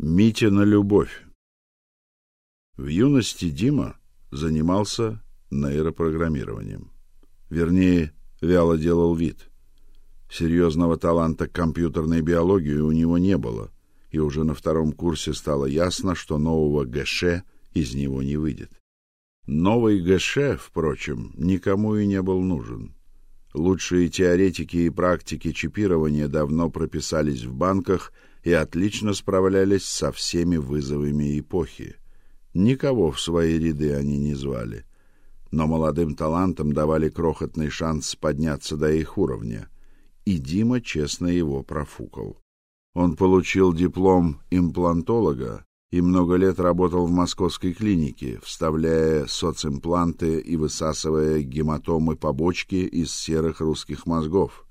Митя на любовь. В юности Дима занимался нейропрограммированием. Вернее, вяло делал вид. Серьезного таланта к компьютерной биологии у него не было, и уже на втором курсе стало ясно, что нового ГШ из него не выйдет. Новый ГШ, впрочем, никому и не был нужен. Лучшие теоретики и практики чипирования давно прописались в банках и отлично справлялись со всеми вызовами эпохи. Никого в свои ряды они не звали, но молодым талантам давали крохотный шанс подняться до их уровня, и Дима честно его профукал. Он получил диплом имплантолога и много лет работал в московской клинике, вставляя социмпланты и высасывая гематомы побочки из серых русских мозгов.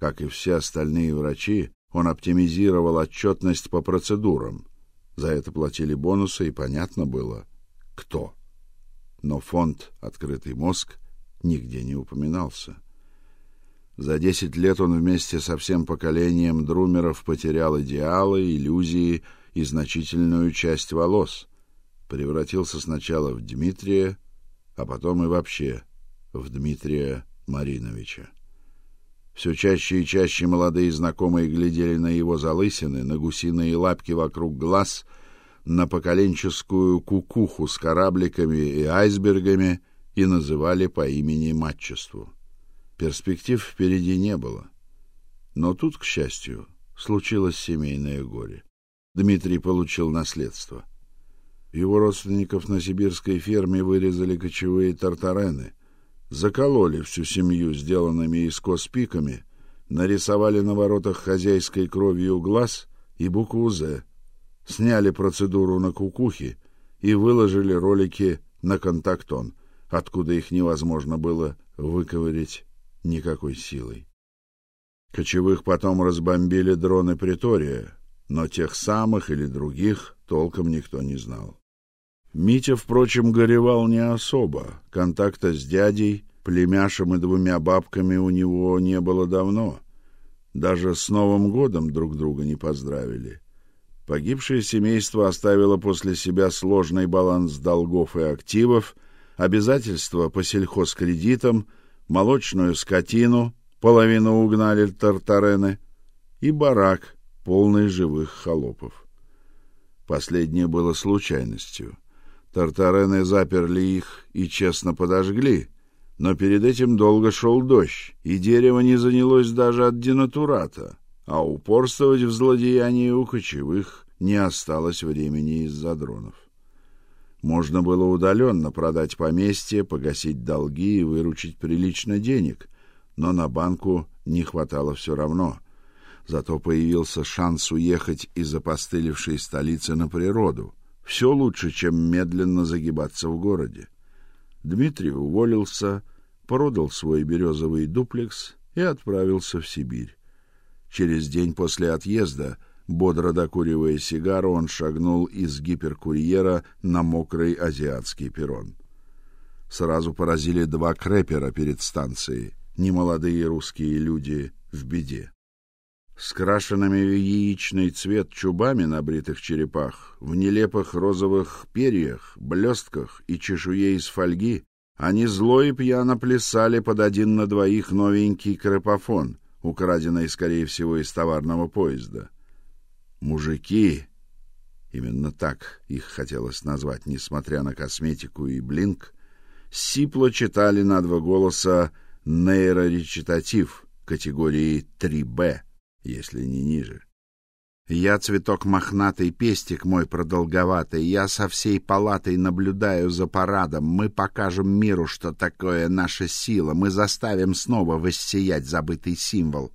Как и все остальные врачи, он оптимизировал отчетность по процедурам. За это платили бонусы, и понятно было, кто. Но фонд «Открытый мозг» нигде не упоминался. За десять лет он вместе со всем поколением друмеров потерял идеалы, иллюзии и значительную часть волос. Превратился сначала в Дмитрия, а потом и вообще в Дмитрия Мариновича. Все чаще и чаще молодые знакомые глядели на его залысины, на гусиные лапки вокруг глаз, на поколенческую кукуху с корабликами и айсбергами и называли по имени-матчеству. Перспектив впереди не было. Но тут, к счастью, случилось семейное горе. Дмитрий получил наследство. Его родственников на сибирской ферме вырезали кочевые тартарены — закололи всю семью сделанными из кос пиками, нарисовали на воротах хозяйской кровью глаз и букву «З», сняли процедуру на кукухе и выложили ролики на контактон, откуда их невозможно было выковырять никакой силой. Кочевых потом разбомбили дроны Притория, но тех самых или других толком никто не знал. Митя, впрочем, горевал не особо. Контакта с дядей, племяшем и двумя бабками у него не было давно. Даже с Новым годом друг друга не поздравили. Погибшее семейство оставило после себя сложный баланс долгов и активов, обязательства по сельхозкредитам, молочную скотину, половину угнали тартарены, и барак, полный живых холопов. Последнее было случайностью. Тартарены заперли их и честно подожгли, но перед этим долго шел дождь, и дерево не занялось даже от денатурата, а упорствовать в злодеянии у кочевых не осталось времени из-за дронов. Можно было удаленно продать поместье, погасить долги и выручить прилично денег, но на банку не хватало все равно. Зато появился шанс уехать из опостылевшей столицы на природу — все лучше, чем медленно загибаться в городе. Дмитрий уволился, продал свой березовый дуплекс и отправился в Сибирь. Через день после отъезда, бодро докуривая сигару, он шагнул из гиперкурьера на мокрый азиатский перрон. Сразу поразили два крэпера перед станцией, немолодые русские люди в беде. С крашенными в яичный цвет чубами на бритых черепах, в нелепых розовых перьях, блестках и чешуе из фольги, они зло и пьяно плясали под один на двоих новенький крепофон, украденный, скорее всего, из товарного поезда. Мужики, именно так их хотелось назвать, несмотря на косметику и блинк, сипло читали на два голоса нейроречитатив категории 3Б если не ниже. Я цветок мохнатый, пестик мой продолговатый, я со всей палатой наблюдаю за парадом. Мы покажем миру, что такое наша сила, мы заставим снова воссиять забытый символ.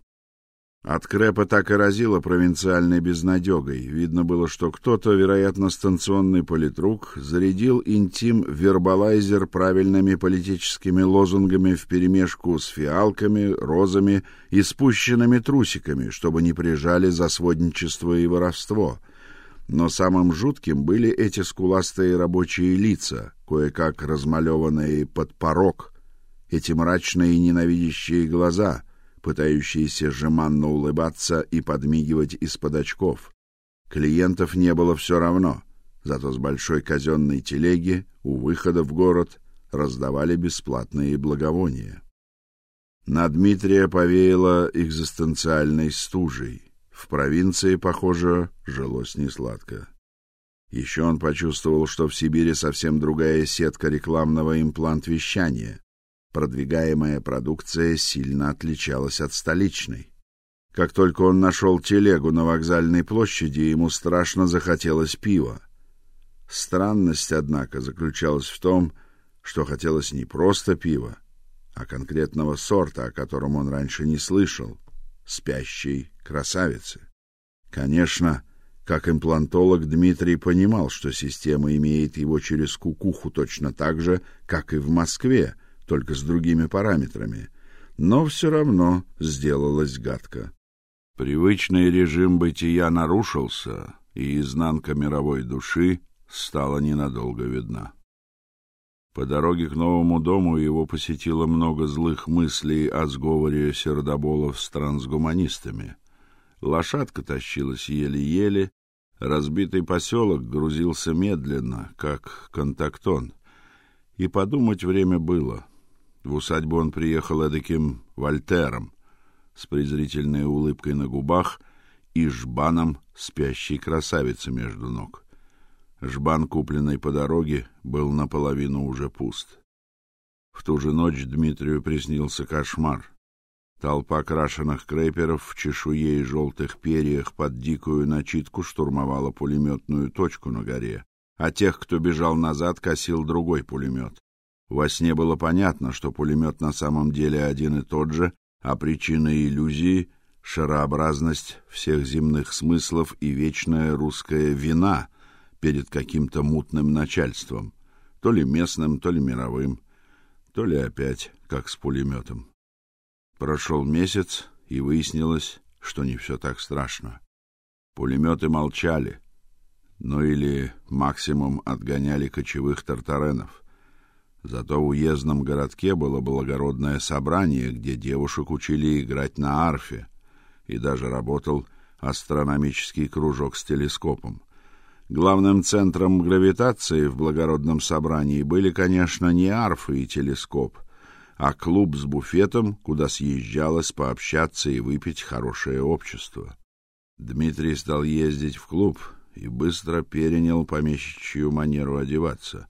От Крэпа так и разило провинциальной безнадегой. Видно было, что кто-то, вероятно, станционный политрук, зарядил интим-вербалайзер правильными политическими лозунгами вперемешку с фиалками, розами и спущенными трусиками, чтобы не прижали за сводничество и воровство. Но самым жутким были эти скуластые рабочие лица, кое-как размалеванные под порог, эти мрачные и ненавидящие глаза — пытающиеся жеманно улыбаться и подмигивать из-под очков. Клиентов не было все равно, зато с большой казенной телеги у выхода в город раздавали бесплатные благовония. На Дмитрия повеяло экзистенциальной стужей. В провинции, похоже, жилось несладко. Еще он почувствовал, что в Сибири совсем другая сетка рекламного имплант-вещания. Продвигаемая продукция сильно отличалась от столичной. Как только он нашел телегу на вокзальной площади, ему страшно захотелось пива. Странность, однако, заключалась в том, что хотелось не просто пива, а конкретного сорта, о котором он раньше не слышал спящей красавицы. Конечно, как имплантолог Дмитрий понимал, что система имеет его через кукуху точно так же, как и в Москве, только с другими параметрами, но все равно сделалось гадко. Привычный режим бытия нарушился, и изнанка мировой души стала ненадолго видна. По дороге к новому дому его посетило много злых мыслей о сговоре сердоболов с трансгуманистами. Лошадка тащилась еле-еле, разбитый поселок грузился медленно, как контактон. И подумать время было. В усадьбу он приехал эдаким вольтером, с презрительной улыбкой на губах и жбаном спящей красавицы между ног. Жбан, купленный по дороге, был наполовину уже пуст. В ту же ночь Дмитрию приснился кошмар. Толпа крашеных крейперов в чешуе и желтых перьях под дикую начитку штурмовала пулеметную точку на горе, а тех, кто бежал назад, косил другой пулемет. Во сне было понятно, что пулемет на самом деле один и тот же, а причина иллюзии — шарообразность всех земных смыслов и вечная русская вина — перед каким-то мутным начальством, то ли местным, то ли мировым, то ли опять как с пулеметом. Прошел месяц, и выяснилось, что не все так страшно. Пулеметы молчали, но или максимум отгоняли кочевых тартаренов. Зато в уездном городке было благородное собрание, где девушек учили играть на арфе, и даже работал астрономический кружок с телескопом. Главным центром гравитации в благородном собрании были, конечно, не арфы и телескоп, а клуб с буфетом, куда съезжалось пообщаться и выпить хорошее общество. Дмитрий стал ездить в клуб и быстро перенял помещичью манеру одеваться.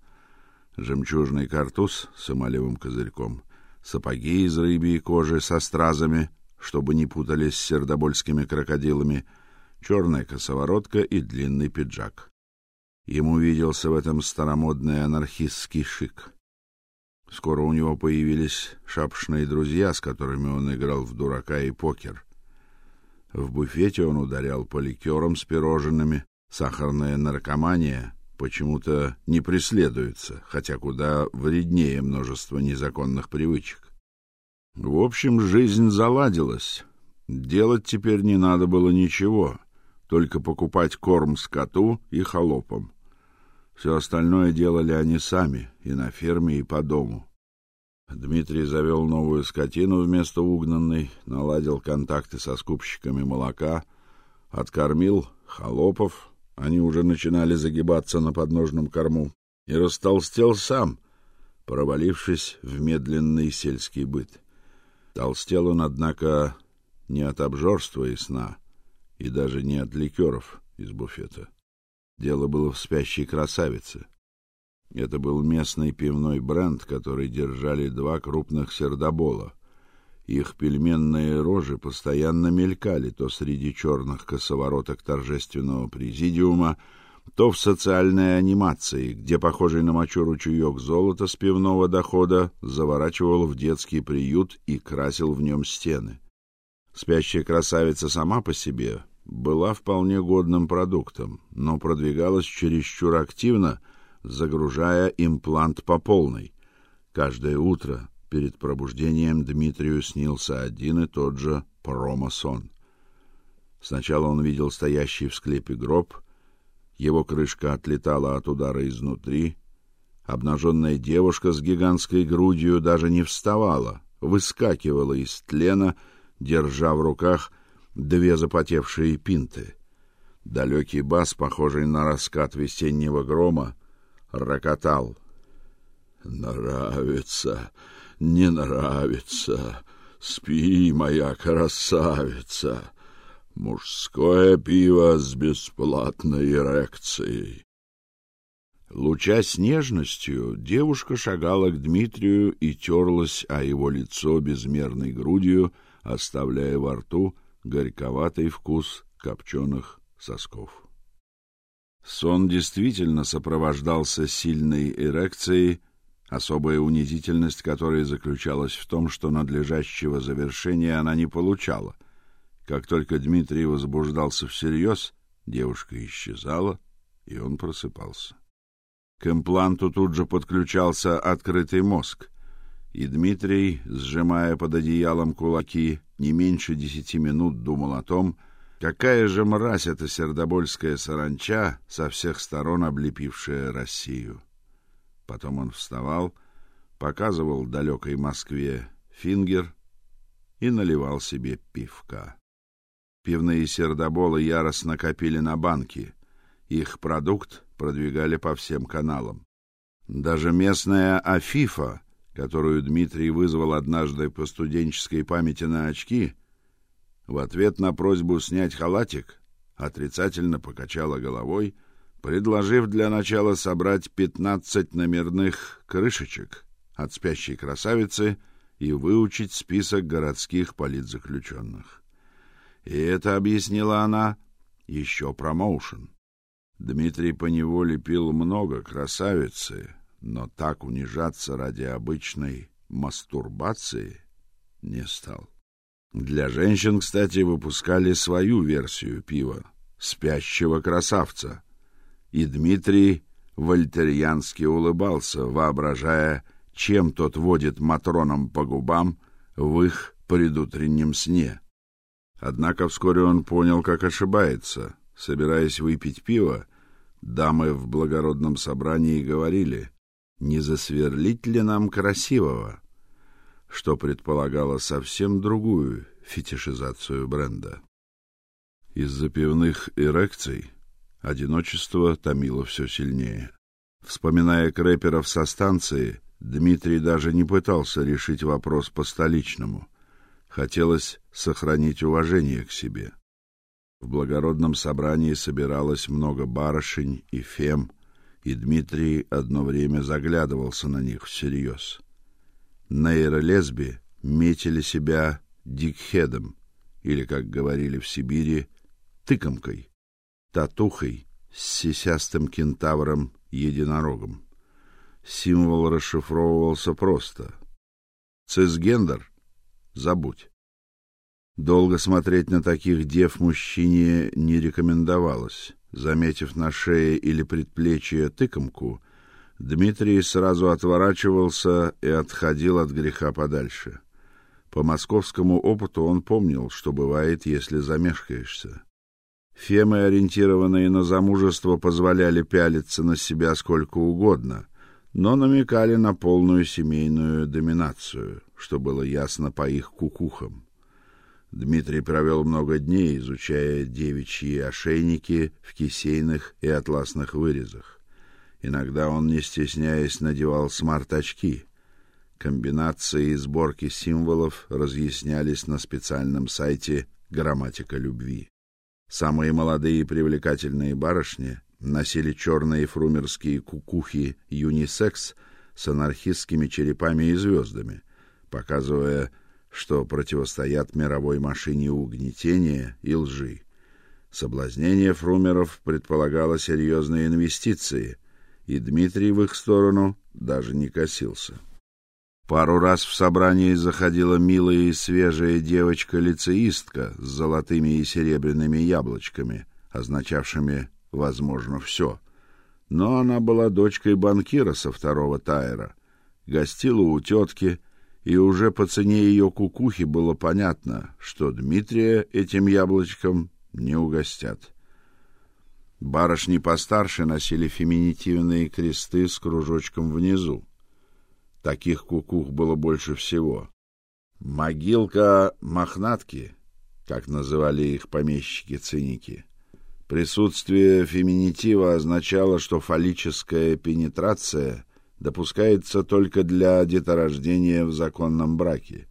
Жемчужный картуз с эмалевым козырьком, сапоги из рыбьей кожи со стразами, чтобы не путались с сердобольскими крокодилами — черная косоворотка и длинный пиджак. Ему виделся в этом старомодный анархистский шик. Скоро у него появились шапшные друзья, с которыми он играл в дурака и покер. В буфете он ударял по ликерам с пирожными. Сахарная наркомания почему-то не преследуется, хотя куда вреднее множество незаконных привычек. В общем, жизнь заладилась. Делать теперь не надо было ничего только покупать корм скоту и холопам. Все остальное делали они сами, и на ферме, и по дому. Дмитрий завел новую скотину вместо угнанной, наладил контакты со скупщиками молока, откормил холопов, они уже начинали загибаться на подножном корму, и растолстел сам, провалившись в медленный сельский быт. Толстел он, однако, не от обжорства и сна, и даже не от ликеров из буфета. Дело было в спящей красавице. Это был местный пивной бренд, который держали два крупных сердобола. Их пельменные рожи постоянно мелькали то среди черных косовороток торжественного президиума, то в социальной анимации, где похожий на мочу ручеек золота с пивного дохода заворачивал в детский приют и красил в нем стены. Спящая красавица сама по себе была вполне годным продуктом, но продвигалась чересчур активно, загружая имплант по полной. Каждое утро перед пробуждением Дмитрию снился один и тот же промосон. Сначала он видел стоящий в склепе гроб, его крышка отлетала от удара изнутри, обнаженная девушка с гигантской грудью даже не вставала, выскакивала из тлена, держа в руках две запотевшие пинты. Далекий бас, похожий на раскат весеннего грома, рокотал. Нравится, не нравится. Спи, моя красавица. Мужское пиво с бесплатной эрекцией. Лучась нежностью, девушка шагала к Дмитрию и терлась о его лицо безмерной грудью, оставляя во рту горьковатый вкус копченых сосков. Сон действительно сопровождался сильной эрекцией, особая унизительность которой заключалась в том, что надлежащего завершения она не получала. Как только Дмитрий возбуждался всерьез, девушка исчезала, и он просыпался. К импланту тут же подключался открытый мозг, и Дмитрий, сжимая под одеялом кулаки, не меньше десяти минут думал о том, какая же мразь эта сердобольская саранча, со всех сторон облепившая Россию. Потом он вставал, показывал далекой Москве фингер и наливал себе пивка. Пивные сердоболы яростно копили на банки. Их продукт продвигали по всем каналам. Даже местная Афифа, которую Дмитрий вызвал однажды по студенческой памяти на очки, в ответ на просьбу снять халатик, отрицательно покачала головой, предложив для начала собрать пятнадцать номерных крышечек от спящей красавицы и выучить список городских политзаключенных. И это объяснила она еще промоушен. Дмитрий поневоле пил много красавицы, но так унижаться ради обычной мастурбации не стал. Для женщин, кстати, выпускали свою версию пива спящего красавца. И Дмитрий вольтерьянски улыбался, воображая, чем тот водит матронам по губам в их предутреннем сне. Однако вскоре он понял, как ошибается. Собираясь выпить пиво, дамы в благородном собрании говорили: "Не засверлить ли нам красивого?" что предполагало совсем другую фетишизацию бренда. Из-за пивных эрекций одиночество томило все сильнее. Вспоминая крэперов со станции, Дмитрий даже не пытался решить вопрос по-столичному. Хотелось сохранить уважение к себе. В благородном собрании собиралось много барышень и фем, и Дмитрий одно время заглядывался на них всерьез. Нейролесби метили себя дикхедом, или, как говорили в Сибири, тыкомкой, татухой с сисястым кентавром-единорогом. Символ расшифровывался просто. Цисгендер — забудь. Долго смотреть на таких дев мужчине не рекомендовалось. Заметив на шее или предплечье тыкомку, Дмитрий сразу отворачивался и отходил от греха подальше. По московскому опыту он помнил, что бывает, если замешкаешься. Фемы, ориентированные на замужество, позволяли пялиться на себя сколько угодно, но намекали на полную семейную доминацию, что было ясно по их кукухам. Дмитрий провел много дней, изучая девичьи ошейники в кисейных и атласных вырезах. Иногда он, не стесняясь, надевал смарт-очки. Комбинации и сборки символов разъяснялись на специальном сайте Грамматика любви. Самые молодые и привлекательные барышни носили черные фрумерские кукухи юнисекс с анархистскими черепами и звездами, показывая что противостоят мировой машине угнетения и лжи. Соблазнение фрумеров предполагало серьезные инвестиции, и Дмитрий в их сторону даже не косился. Пару раз в собрании заходила милая и свежая девочка-лицеистка с золотыми и серебряными яблочками, означавшими, возможно, все. Но она была дочкой банкира со второго тайра, гостила у тетки и уже по цене ее кукухи было понятно, что Дмитрия этим яблочком не угостят. Барышни постарше носили феминитивные кресты с кружочком внизу. Таких кукух было больше всего. Могилка мохнатки, как называли их помещики-циники, Присутствие феминитива означало, что фаллическая пенетрация допускается только для деторождения в законном браке.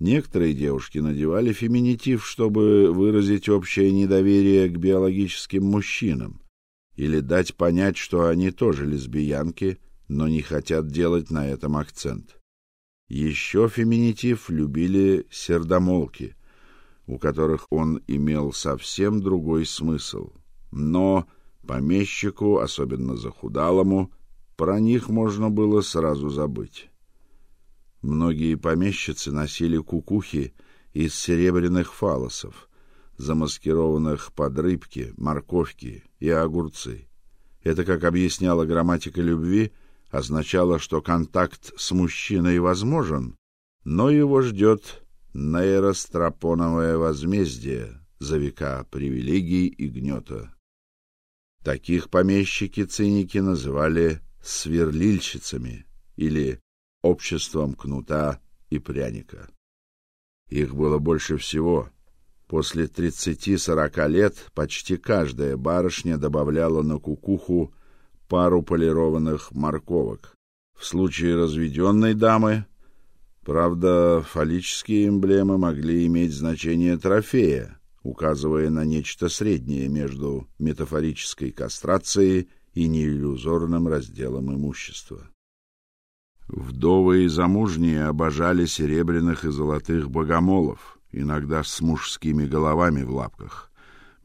Некоторые девушки надевали феминитив, чтобы выразить общее недоверие к биологическим мужчинам или дать понять, что они тоже лесбиянки, но не хотят делать на этом акцент. Еще феминитив любили сердомолки, у которых он имел совсем другой смысл. Но помещику, особенно захудалому, про них можно было сразу забыть. Многие помещицы носили кукухи из серебряных фалосов, замаскированных под рыбки, морковки и огурцы. Это, как объясняла грамматика любви, означало, что контакт с мужчиной возможен, но его ждет нейростропоновое возмездие за века привилегий и гнета. Таких помещики-циники называли сверлильщицами или обществом кнута и пряника. Их было больше всего. После 30-40 лет почти каждая барышня добавляла на кукуху пару полированных морковок. В случае разведенной дамы, правда, фаллические эмблемы могли иметь значение трофея, указывая на нечто среднее между метафорической кастрацией и неиллюзорным разделом имущества. Вдовы и замужние обожали серебряных и золотых богомолов, иногда с мужскими головами в лапках.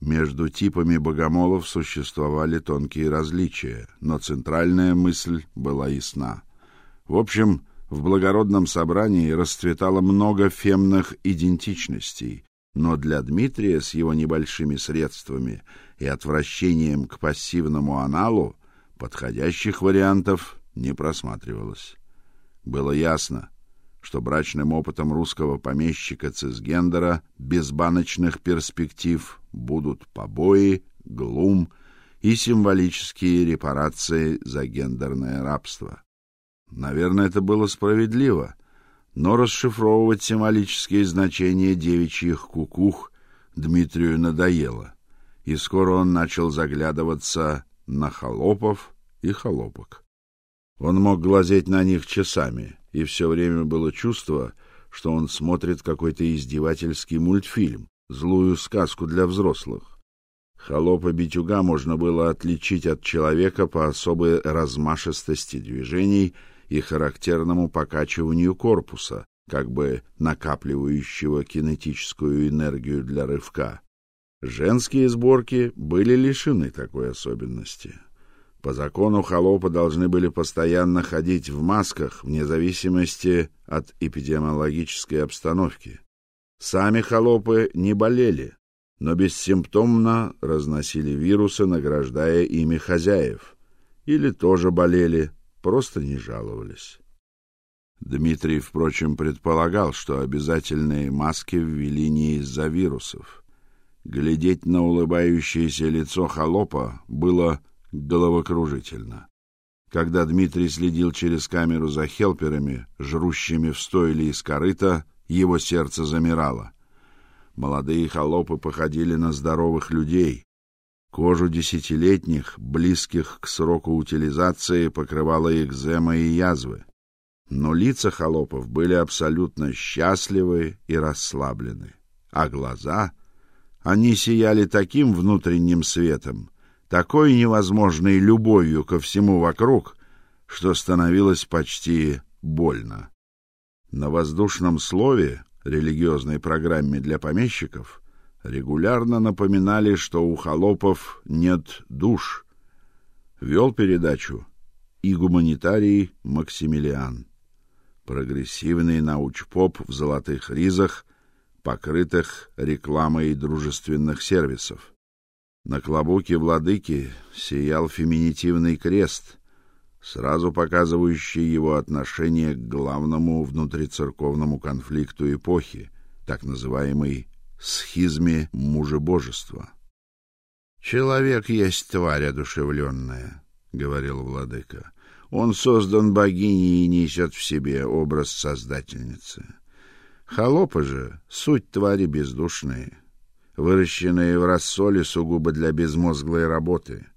Между типами богомолов существовали тонкие различия, но центральная мысль была ясна. В общем, в благородном собрании расцветало много фемных идентичностей, но для Дмитрия с его небольшими средствами и отвращением к пассивному аналу подходящих вариантов не просматривалось. Было ясно, что брачным опытом русского помещика цисгендера без баночных перспектив будут побои, глум и символические репарации за гендерное рабство. Наверное, это было справедливо, но расшифровывать символические значения девичьих кукух Дмитрию надоело, и скоро он начал заглядываться на холопов и холопок. Он мог глазеть на них часами, и все время было чувство, что он смотрит какой-то издевательский мультфильм, злую сказку для взрослых. Холопа битюга можно было отличить от человека по особой размашистости движений и характерному покачиванию корпуса, как бы накапливающего кинетическую энергию для рывка. Женские сборки были лишены такой особенности. По закону холопы должны были постоянно ходить в масках вне зависимости от эпидемиологической обстановки. Сами холопы не болели, но бессимптомно разносили вирусы, награждая ими хозяев, или тоже болели, просто не жаловались. Дмитрий, впрочем, предполагал, что обязательные маски ввели не из-за вирусов. Глядеть на улыбающееся лицо холопа было головокружительно. Когда Дмитрий следил через камеру за хелперами, жрущими в стойле из корыта, его сердце замирало. Молодые холопы походили на здоровых людей. Кожу десятилетних, близких к сроку утилизации, покрывала экзема и язвы. Но лица холопов были абсолютно счастливы и расслаблены, а глаза, они сияли таким внутренним светом, такой невозможной любовью ко всему вокруг, что становилось почти больно. На воздушном слове, религиозной программе для помещиков, регулярно напоминали, что у холопов нет душ. Вел передачу и гуманитарий Максимилиан, прогрессивный научпоп в золотых ризах, покрытых рекламой дружественных сервисов. На клобуке владыки сиял феминитивный крест, сразу показывающий его отношение к главному внутрицерковному конфликту эпохи, так называемой схизме мужебожества. Человек есть тварь одушевленная, говорил владыка. Он создан богиней и несет в себе образ создательницы. Холопы же суть твари бездушные выращенные в рассоле сугубо для безмозглой работы,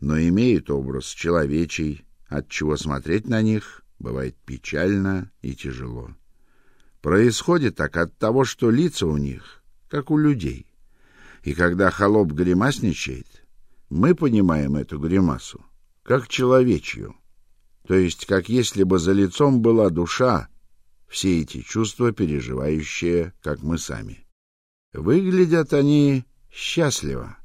но имеют образ человечий, отчего смотреть на них бывает печально и тяжело. Происходит так от того, что лица у них, как у людей. И когда холоп гримасничает, мы понимаем эту гримасу как человечью, то есть как если бы за лицом была душа, все эти чувства переживающие, как мы сами. Выглядят они счастливо,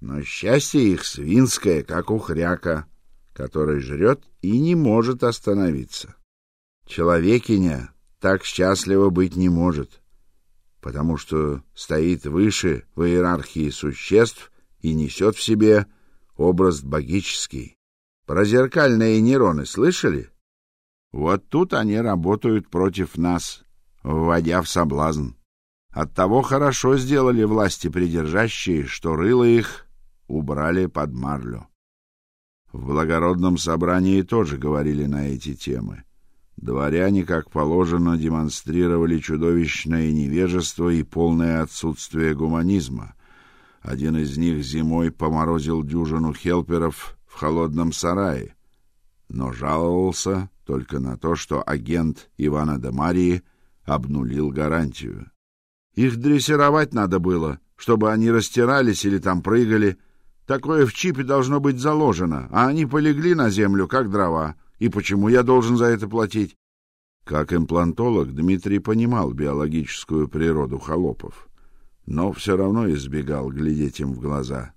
но счастье их свинское, как у хряка, который жрет и не может остановиться. Человекиня так счастливо быть не может, потому что стоит выше в иерархии существ и несет в себе образ богический. Про зеркальные нейроны слышали? Вот тут они работают против нас, вводя в соблазн. Оттого хорошо сделали власти придержащие, что рыло их убрали под марлю. В благородном собрании тоже говорили на эти темы. Дворяне, как положено, демонстрировали чудовищное невежество и полное отсутствие гуманизма. Один из них зимой поморозил дюжину хелперов в холодном сарае, но жаловался только на то, что агент Ивана де Марии обнулил гарантию. Их дрессировать надо было, чтобы они растирались или там прыгали. Такое в чипе должно быть заложено, а они полегли на землю, как дрова. И почему я должен за это платить? Как имплантолог Дмитрий понимал биологическую природу холопов, но все равно избегал глядеть им в глаза.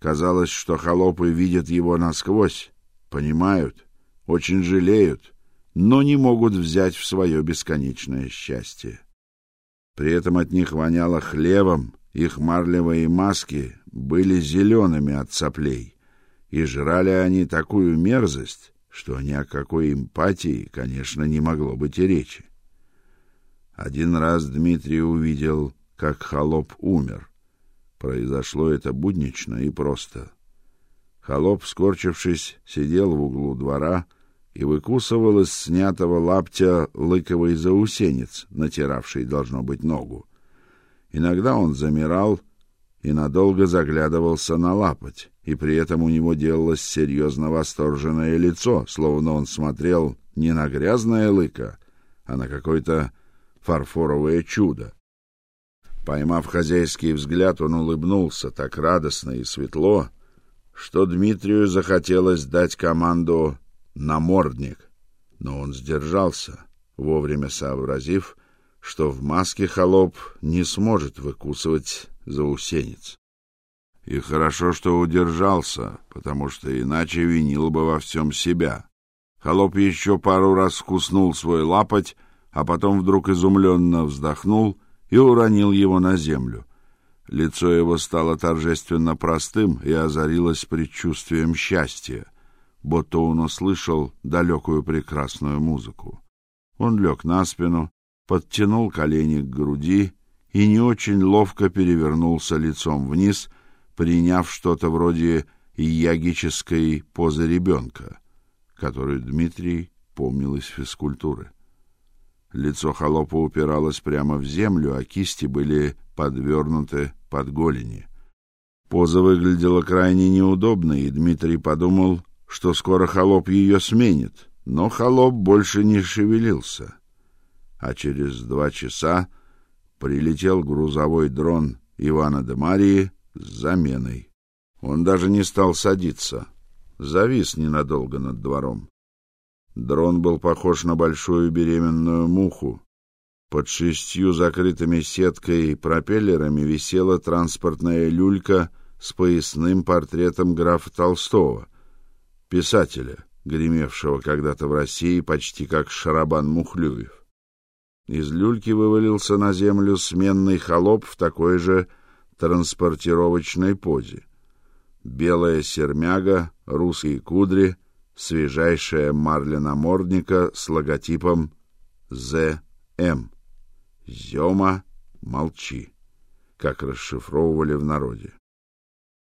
Казалось, что холопы видят его насквозь, понимают, очень жалеют, но не могут взять в свое бесконечное счастье. При этом от них воняло хлебом, их марлевые маски были зелеными от соплей, и жрали они такую мерзость, что ни о какой эмпатии, конечно, не могло быть и речи. Один раз Дмитрий увидел, как холоп умер. Произошло это буднично и просто. Холоп, скорчившись, сидел в углу двора и выкусывал из снятого лаптя лыковый заусенец, натиравший, должно быть, ногу. Иногда он замирал и надолго заглядывался на лапоть, и при этом у него делалось серьезно восторженное лицо, словно он смотрел не на грязное лыко, а на какое-то фарфоровое чудо. Поймав хозяйский взгляд, он улыбнулся так радостно и светло, что Дмитрию захотелось дать команду «намордник», но он сдержался, вовремя сообразив, что в маске холоп не сможет выкусывать заусенец. И хорошо, что удержался, потому что иначе винил бы во всем себя. Холоп еще пару раз вкуснул свой лапоть, а потом вдруг изумленно вздохнул и уронил его на землю. Лицо его стало торжественно простым и озарилось предчувствием счастья, будто он услышал далекую прекрасную музыку. Он лег на спину, подтянул колени к груди и не очень ловко перевернулся лицом вниз, приняв что-то вроде ягической позы ребенка, которую Дмитрий помнил из физкультуры. Лицо холопа упиралось прямо в землю, а кисти были подвернуты под голени. Поза выглядела крайне неудобной, и Дмитрий подумал, что скоро холоп ее сменит. Но холоп больше не шевелился. А через два часа прилетел грузовой дрон Ивана де Марии с заменой. Он даже не стал садиться, завис ненадолго над двором. Дрон был похож на большую беременную муху. Под шестью закрытыми сеткой и пропеллерами висела транспортная люлька с поясным портретом графа Толстого, писателя, гремевшего когда-то в России почти как Шарабан Мухлюев. Из люльки вывалился на землю сменный холоп в такой же транспортировочной позе. Белая сермяга, русские кудри, свежайшая марля намордника с логотипом ЗМ. Зёма, молчи, как расшифровывали в народе.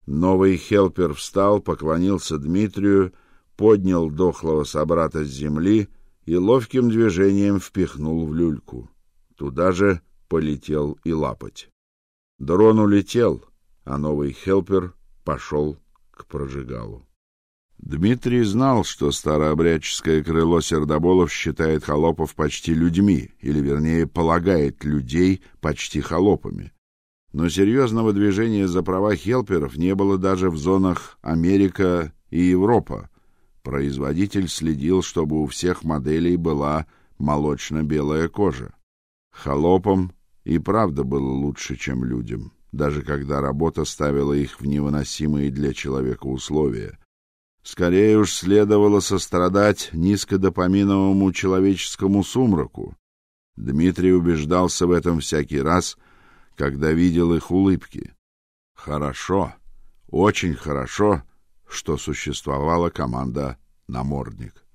Новый хелпер встал, поклонился Дмитрию, поднял дохлого собрата с земли и ловким движением впихнул в люльку. Туда же полетел и лапоть. Дрон улетел, а новый хелпер пошел к прожигалу. Дмитрий знал, что старообрядческое крыло сердоболов считает холопов почти людьми, или вернее, полагает людей почти холопами. Но серьезного движения за права хелперов не было даже в зонах Америка и Европа. Производитель следил, чтобы у всех моделей была молочно-белая кожа. Холопам и правда было лучше, чем людям, даже когда работа ставила их в невыносимые для человека условия. Скорее уж следовало сострадать низкодопаминовому человеческому сумраку. Дмитрий убеждался в этом всякий раз, когда видел их улыбки. Хорошо, очень хорошо, что существовала команда «Намордник».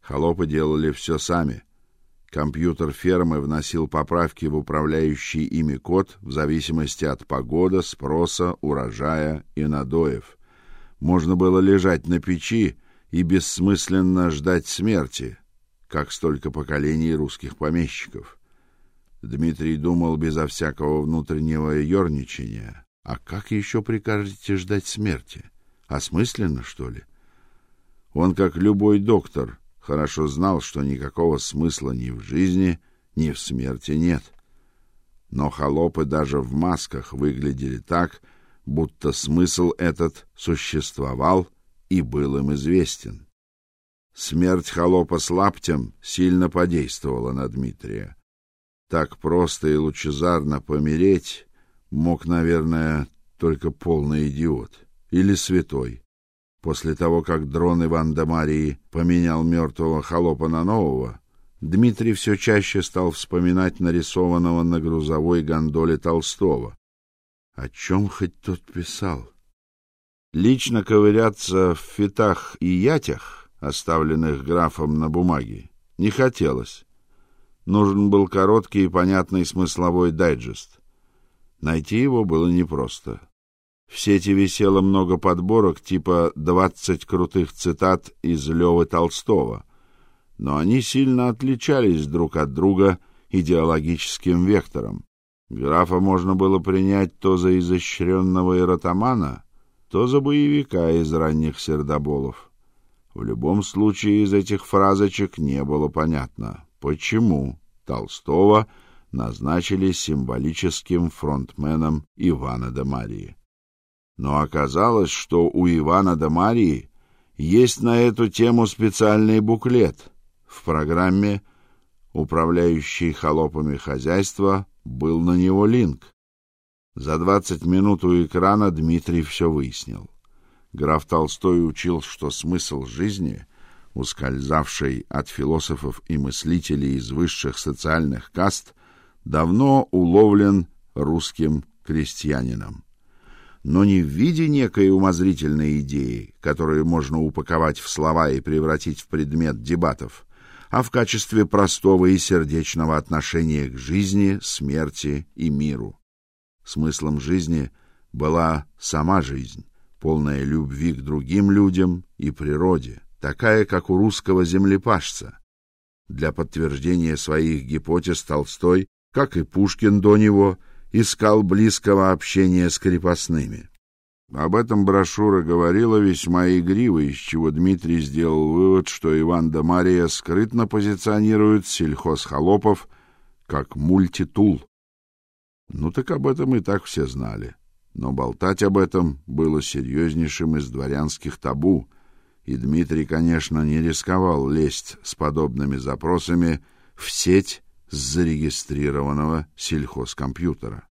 Холопы делали все сами. Компьютер фермы вносил поправки в управляющий ими код в зависимости от погоды, спроса, урожая и надоев. Можно было лежать на печи и бессмысленно ждать смерти, как столько поколений русских помещиков. Дмитрий думал безо всякого внутреннего ерничания. А как еще прикажете ждать смерти? Осмысленно, что ли? Он, как любой доктор, хорошо знал, что никакого смысла ни в жизни, ни в смерти нет. Но холопы даже в масках выглядели так, будто смысл этот существовал и был им известен. Смерть холопа с лаптем сильно подействовала на Дмитрия. Так просто и лучезарно помереть мог, наверное, только полный идиот или святой. После того, как дрон Иван да Марии поменял мертвого холопа на нового, Дмитрий все чаще стал вспоминать нарисованного на грузовой гондоле Толстого, о чем хоть тот писал? Лично ковыряться в фитах и ятях, оставленных графом на бумаге, не хотелось. Нужен был короткий и понятный смысловой дайджест. Найти его было непросто. В сети висело много подборок типа «20 крутых цитат из Лёвы Толстого», но они сильно отличались друг от друга идеологическим вектором. Графа можно было принять то за изощренного эротомана, то за боевика из ранних сердоболов. В любом случае из этих фразочек не было понятно, почему Толстого назначили символическим фронтменом Ивана да Марии. Но оказалось, что у Ивана да Марии есть на эту тему специальный буклет в программе «Управляющий холопами хозяйства» был на него линк. За двадцать минут у экрана Дмитрий все выяснил. Граф Толстой учил, что смысл жизни, ускользавший от философов и мыслителей из высших социальных каст, давно уловлен русским крестьянином. Но не в виде некой умозрительной идеи, которую можно упаковать в слова и превратить в предмет дебатов, а в качестве простого и сердечного отношения к жизни, смерти и миру. Смыслом жизни была сама жизнь, полная любви к другим людям и природе, такая, как у русского землепашца. Для подтверждения своих гипотез Толстой, как и Пушкин до него, искал близкого общения с крепостными. Об этом брошюра говорила весьма игриво, из чего Дмитрий сделал вывод, что Иван да Мария скрытно позиционирует сельхозхолопов как мультитул. Ну так об этом и так все знали. Но болтать об этом было серьезнейшим из дворянских табу, и Дмитрий, конечно, не рисковал лезть с подобными запросами в сеть с зарегистрированного сельхозкомпьютера.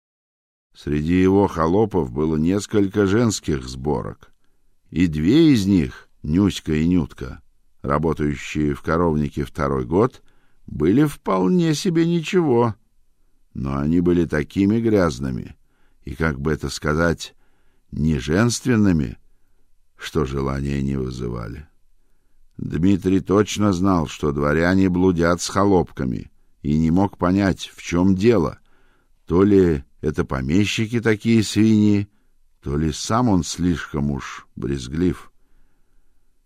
Среди его холопов было несколько женских сборок, и две из них, Нюська и Нютка, работающие в коровнике второй год, были вполне себе ничего. Но они были такими грязными и, как бы это сказать, неженственными, что желания не вызывали. Дмитрий точно знал, что дворяне блудят с холопками, и не мог понять, в чем дело. То ли это помещики такие свиньи, то ли сам он слишком уж брезглив.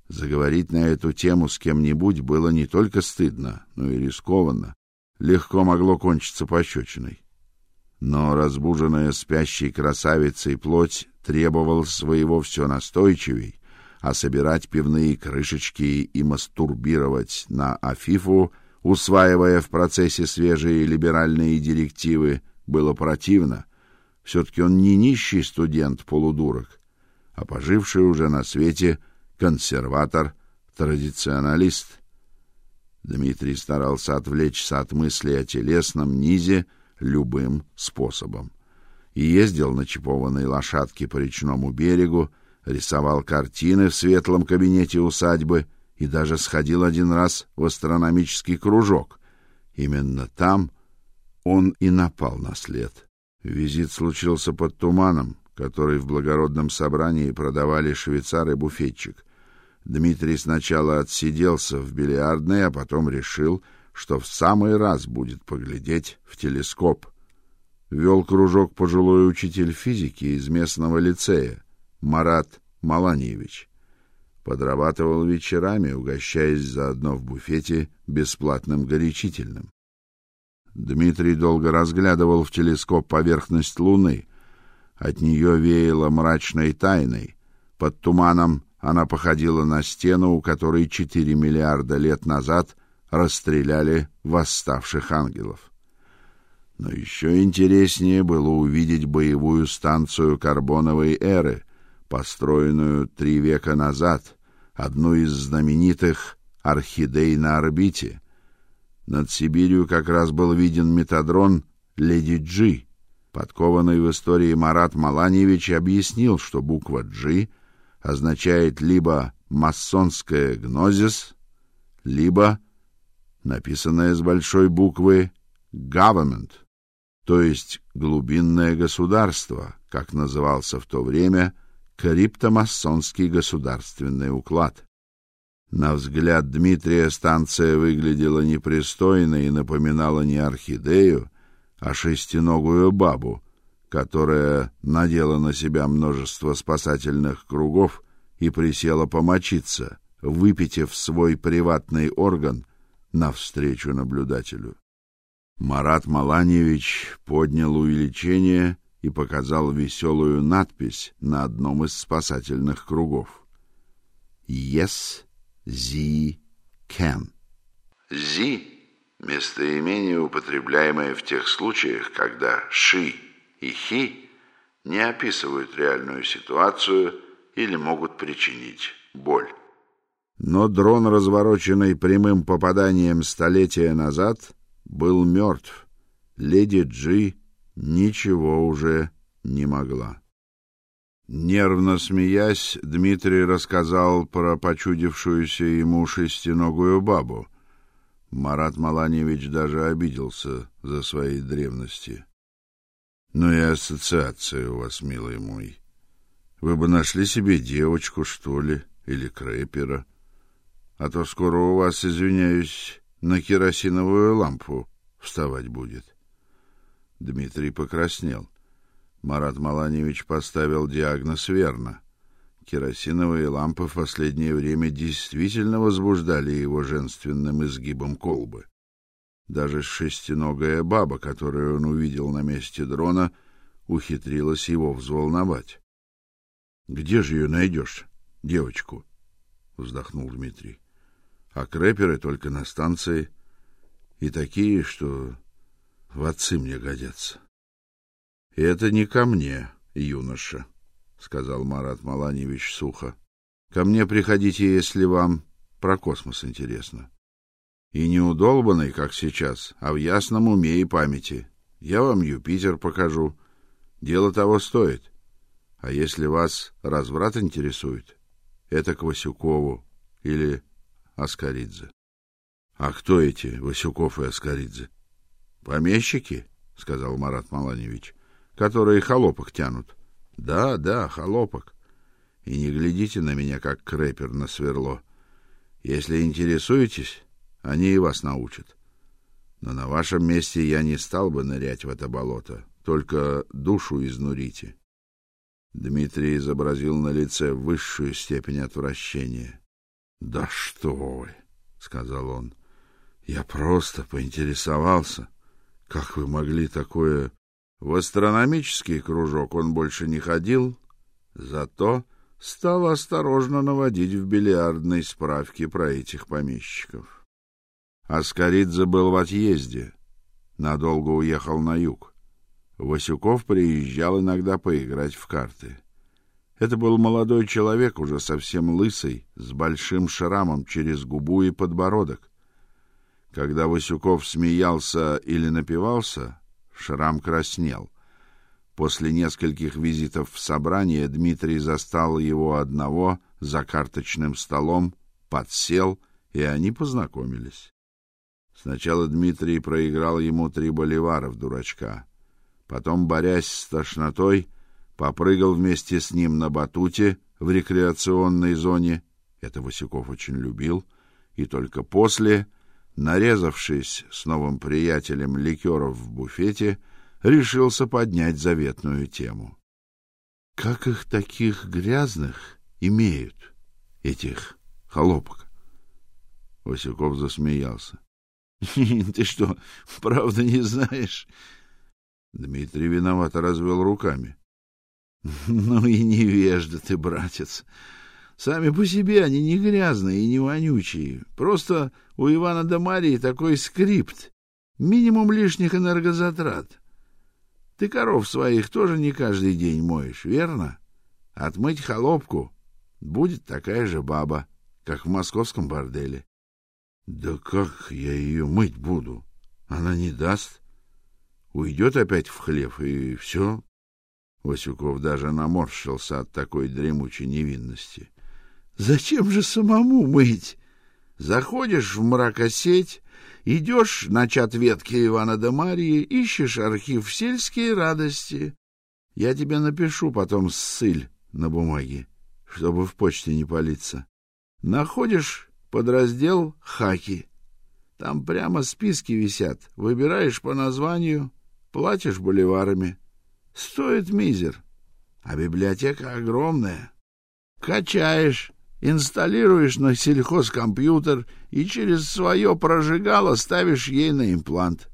Заговорить на эту тему с кем-нибудь было не только стыдно, но и рискованно. Легко могло кончиться пощечиной. Но разбуженная спящей красавицей плоть требовала своего все настойчивей, а собирать пивные крышечки и мастурбировать на Афифу, усваивая в процессе свежие либеральные директивы, было противно. все таки он не нищий студент-полудурок, а поживший уже на свете консерватор-традиционалист. Дмитрий старался отвлечься от мыслей о телесном низе любым способом. И ездил на чипованной лошадке по речному берегу, рисовал картины в светлом кабинете усадьбы и даже сходил один раз в астрономический кружок. Именно там он и напал на след. Визит случился под туманом, который в благородном собрании продавали швейцар и буфетчик. Дмитрий сначала отсиделся в бильярдной, а потом решил, что в самый раз будет поглядеть в телескоп. Вел кружок пожилой учитель физики из местного лицея, Марат Маланьевич. Подрабатывал вечерами, угощаясь заодно в буфете бесплатным горячительным. Дмитрий долго разглядывал в телескоп поверхность Луны. От нее веяло мрачной тайной. Под туманом она походила на стену, у которой четыре миллиарда лет назад расстреляли восставших ангелов. Но еще интереснее было увидеть боевую станцию карбоновой эры, построенную три века назад, одну из знаменитых орхидей на орбите. Над Сибирью как раз был виден метадрон Леди Джи. Подкованный в истории Марат Маланевич объяснил, что буква G означает либо масонское гнозис, либо написанное с большой буквы government, то есть глубинное государство, как назывался в то время криптомасонский государственный уклад. На взгляд Дмитрия станция выглядела непристойно и напоминала не орхидею, а шестиногую бабу, которая надела на себя множество спасательных кругов и присела помочиться, выпитив свой приватный орган навстречу наблюдателю. Марат Маланевич поднял увеличение и показал веселую надпись на одном из спасательных кругов. Yes, Z can. Z местоимение, употребляемое в тех случаях, когда she и he не описывают реальную ситуацию или могут причинить боль. Но дрон, развороченный прямым попаданием столетия назад, был мертв. Леди Джи ничего уже не могла. Нервно смеясь, Дмитрий рассказал про почудившуюся ему шестиногую бабу. Марат Маланевич даже обиделся за свои древности. Ну и ассоциация у вас, милый мой. Вы бы нашли себе девочку, что ли, или крэпера. А то скоро у вас, извиняюсь, на керосиновую лампу вставать будет. Дмитрий покраснел. Марат Маланевич поставил диагноз верно. Керосиновые лампы в последнее время действительно возбуждали его женственным изгибом колбы. Даже шестиногая баба, которую он увидел на месте дрона, ухитрилась его взволновать. Где же ее найдешь, девочку? вздохнул Дмитрий. А крэперы только на станции и такие, что в отцы мне годятся. — Это не ко мне, юноша, — сказал Марат Маланевич сухо. — Ко мне приходите, если вам про космос интересно. И не удолбанный, как сейчас, а в ясном уме и памяти. Я вам Юпитер покажу. Дело того стоит. А если вас разврат интересует, это к Васюкову или Аскаридзе. — А кто эти Васюков и Аскаридзе? — Помещики, — сказал Марат Маланевич. — которые холопок тянут. Да, да, холопок. И не глядите на меня как крэпер на сверло. Если интересуетесь, они и вас научат. Но на вашем месте я не стал бы нырять в это болото, только душу изнурите. Дмитрий изобразил на лице высшую степень отвращения. Да что вы, сказал он. Я просто поинтересовался, как вы могли такое В астрономический кружок он больше не ходил, зато стал осторожно наводить в бильярдной справки про этих помещиков. Аскаридзе был в отъезде, надолго уехал на юг. Васюков приезжал иногда поиграть в карты. Это был молодой человек, уже совсем лысый, с большим шрамом через губу и подбородок. Когда Васюков смеялся или напивался, шрам краснел. После нескольких визитов в собрание Дмитрий застал его одного за карточным столом, подсел, и они познакомились. Сначала Дмитрий проиграл ему три боливара в дурачка. Потом, борясь с тошнотой, попрыгал вместе с ним на батуте в рекреационной зоне. Это Васюков очень любил. И только после, нарезавшись с новым приятелем ликеров в буфете, решился поднять заветную тему. Как их таких грязных имеют, этих холопок? Васюков засмеялся. Ты что, правда не знаешь? Дмитрий виновато развел руками. Ну и невежда ты, братец. Сами по себе они не грязные и не вонючие. Просто у Ивана да Марии такой скрипт. Минимум лишних энергозатрат. Ты коров своих тоже не каждый день моешь, верно? Отмыть холопку будет такая же баба, как в московском борделе. Да как я ее мыть буду? Она не даст. Уйдет опять в хлев, и все. Васюков даже наморщился от такой дремучей невинности. Зачем же самому мыть? Заходишь в мракосеть, идешь на чат ветки Ивана да Марии, ищешь архив сельские радости. Я тебе напишу потом ссыль на бумаге, чтобы в почте не палиться. Находишь подраздел «Хаки». Там прямо списки висят. Выбираешь по названию, платишь боливарами. Стоит мизер. А библиотека огромная. Качаешь, инсталируешь на сельхозкомпьютер и через свое прожигало ставишь ей на имплант.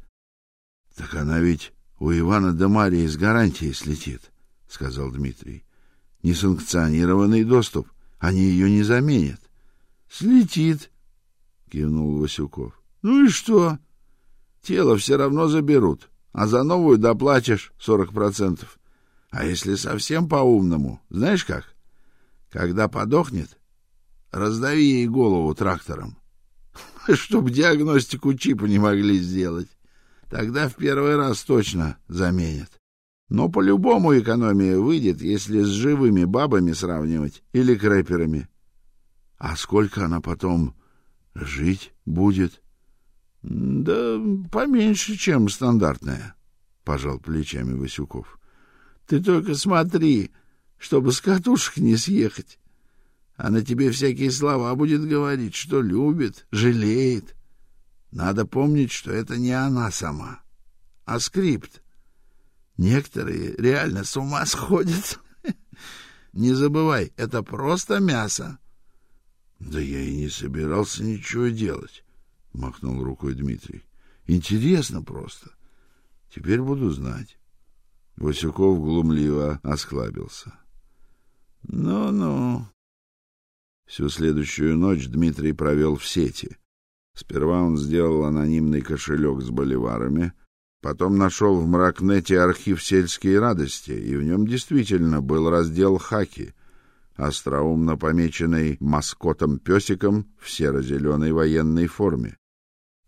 — Так она ведь у Ивана да Марии с гарантией слетит, — сказал Дмитрий. — Несанкционированный доступ. Они ее не заменят. Слетит, кивнул Васюков. Ну и что? Тело все равно заберут, а за новую доплатишь сорок процентов. А если совсем по-умному, знаешь как? Когда подохнет, раздави ей голову трактором, чтоб диагностику чипа не могли сделать. Тогда в первый раз точно заменят. Но по-любому экономия выйдет, если с живыми бабами сравнивать или крэперами. А сколько она потом жить будет? Да поменьше, чем стандартная, пожал плечами Васюков. Ты только смотри, чтобы с катушек не съехать. Она тебе всякие слова будет говорить, что любит, жалеет. Надо помнить, что это не она сама, а скрипт. Некоторые реально с ума сходят. Не забывай, это просто мясо. Да я и не собирался ничего делать, махнул рукой Дмитрий. Интересно просто. Теперь буду знать. Васюков глумливо осклабился. Ну-ну. Всю следующую ночь Дмитрий провел в сети. Сперва он сделал анонимный кошелек с боливарами, потом нашел в мракнете архив сельские радости, и в нем действительно был раздел хаки, остроумно помеченный маскотом-песиком в серо-зеленой военной форме.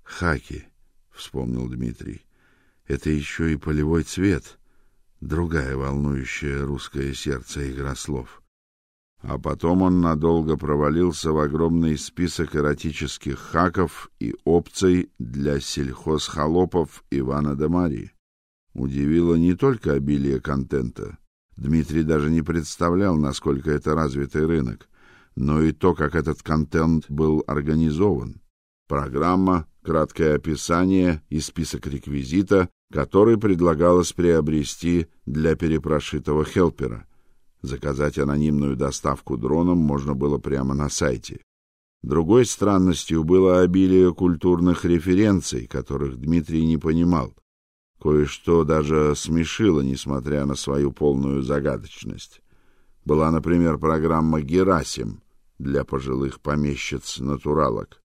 «Хаки», — вспомнил Дмитрий, — «это еще и полевой цвет, другая волнующая русское сердце игра слов». А потом он надолго провалился в огромный список эротических хаков и опций для сельхозхолопов Ивана Марии. Удивило не только обилие контента, Дмитрий даже не представлял, насколько это развитый рынок, но и то, как этот контент был организован. Программа, краткое описание и список реквизита, который предлагалось приобрести для перепрошитого хелпера. Заказать анонимную доставку дроном можно было прямо на сайте. Другой странностью было обилие культурных референций, которых Дмитрий не понимал. Кое-что даже смешило, несмотря на свою полную загадочность. Была, например, программа «Герасим» для пожилых помещиц-натуралок.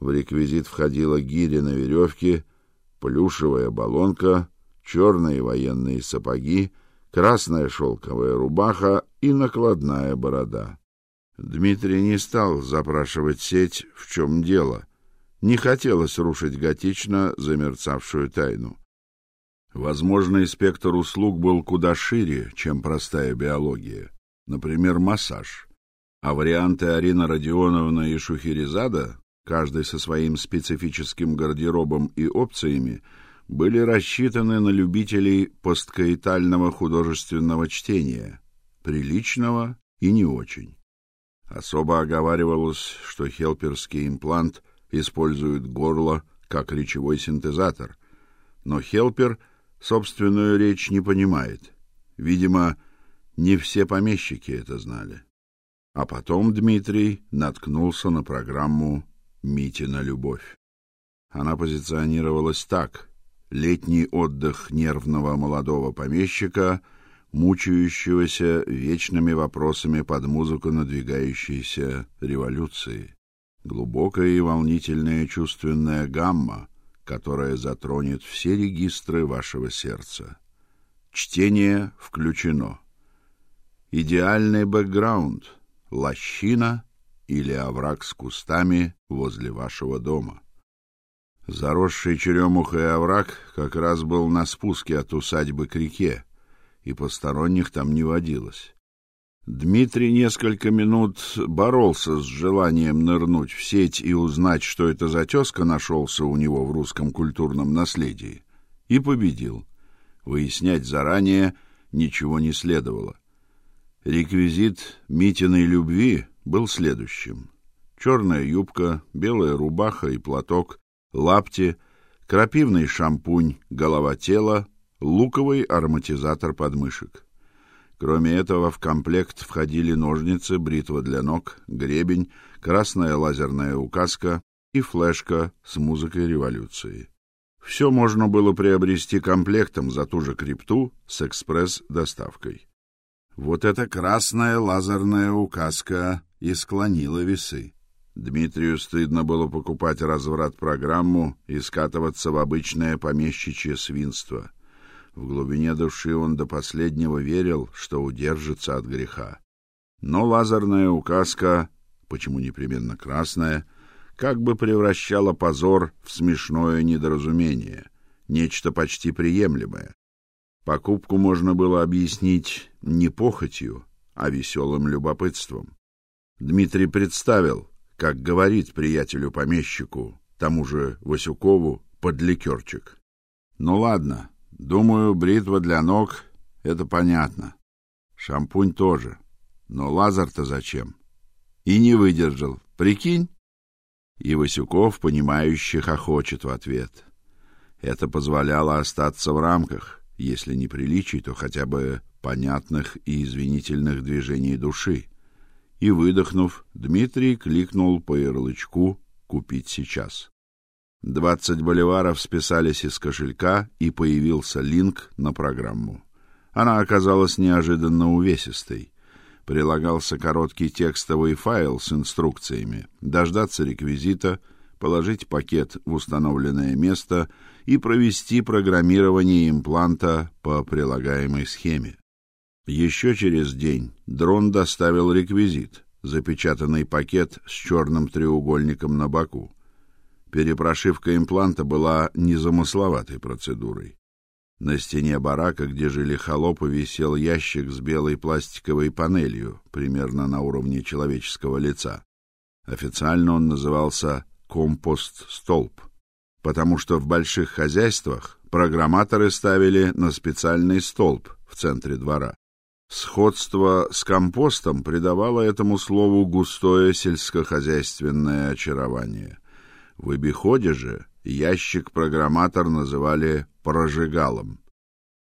В реквизит входила гиря на веревке, плюшевая баллонка, черные военные сапоги, красная шелковая рубаха и накладная борода. Дмитрий не стал запрашивать сеть, в чем дело. Не хотелось рушить готично замерцавшую тайну. Возможный спектр услуг был куда шире, чем простая биология. Например, массаж. А варианты Арина Родионовна и Шухерезада, каждый со своим специфическим гардеробом и опциями, были рассчитаны на любителей посткаитального художественного чтения, приличного и не очень. Особо оговаривалось, что хелперский имплант использует горло как речевой синтезатор, но хелпер собственную речь не понимает. Видимо, не все помещики это знали. А потом Дмитрий наткнулся на программу «Митина любовь». Она позиционировалась так: летний отдых нервного молодого помещика, мучающегося вечными вопросами под музыку надвигающейся революции. Глубокая и волнительная чувственная гамма, которая затронет все регистры вашего сердца. Чтение включено. Идеальный бэкграунд — лощина или овраг с кустами возле вашего дома. Заросший черемухой овраг как раз был на спуске от усадьбы к реке, и посторонних там не водилось. Дмитрий несколько минут боролся с желанием нырнуть в сеть и узнать, что это за тезка нашелся у него в русском культурном наследии, и победил. Выяснять заранее ничего не следовало. Реквизит Митиной любви был следующим: черная юбка, белая рубаха и платок, лапти, крапивный шампунь, голова тела, луковый ароматизатор подмышек. Кроме этого, в комплект входили ножницы, бритва для ног, гребень, красная лазерная указка и флешка с музыкой революции. Все можно было приобрести комплектом за ту же крипту с экспресс-доставкой. Вот эта красная лазерная указка и склонила весы. Дмитрию стыдно было покупать разврат-программу и скатываться в обычное помещичье свинство. В глубине души он до последнего верил, что удержится от греха. Но лазерная указка, почему непременно красная, как бы превращала позор в смешное недоразумение, нечто почти приемлемое. Покупку можно было объяснить не похотью, а веселым любопытством. Дмитрий представил, как говорит приятелю-помещику, тому же Васюкову, под ликерчик. Ну ладно, Думаю, бритва для ног — это понятно. Шампунь тоже. Но лазер-то зачем? И не выдержал. Прикинь? И Васюков, понимающий, хохочет в ответ. Это позволяло остаться в рамках, если не приличий, то хотя бы понятных и извинительных движений души. И выдохнув, Дмитрий кликнул по ярлычку «Купить сейчас». Двадцать боливаров списались из кошелька, и появился линк на программу. Она оказалась неожиданно увесистой. Прилагался короткий текстовый файл с инструкциями: дождаться реквизита, положить пакет в установленное место и провести программирование импланта по прилагаемой схеме. Еще через день дрон доставил реквизит: запечатанный пакет с черным треугольником на боку. Перепрошивка импланта была незамысловатой процедурой. На стене барака, где жили холопы, висел ящик с белой пластиковой панелью, примерно на уровне человеческого лица. Официально он назывался компост-столб, потому что в больших хозяйствах программаторы ставили на специальный столб в центре двора. Сходство с компостом придавало этому слову густое сельскохозяйственное очарование — в обиходе же ящик-программатор называли прожигалом.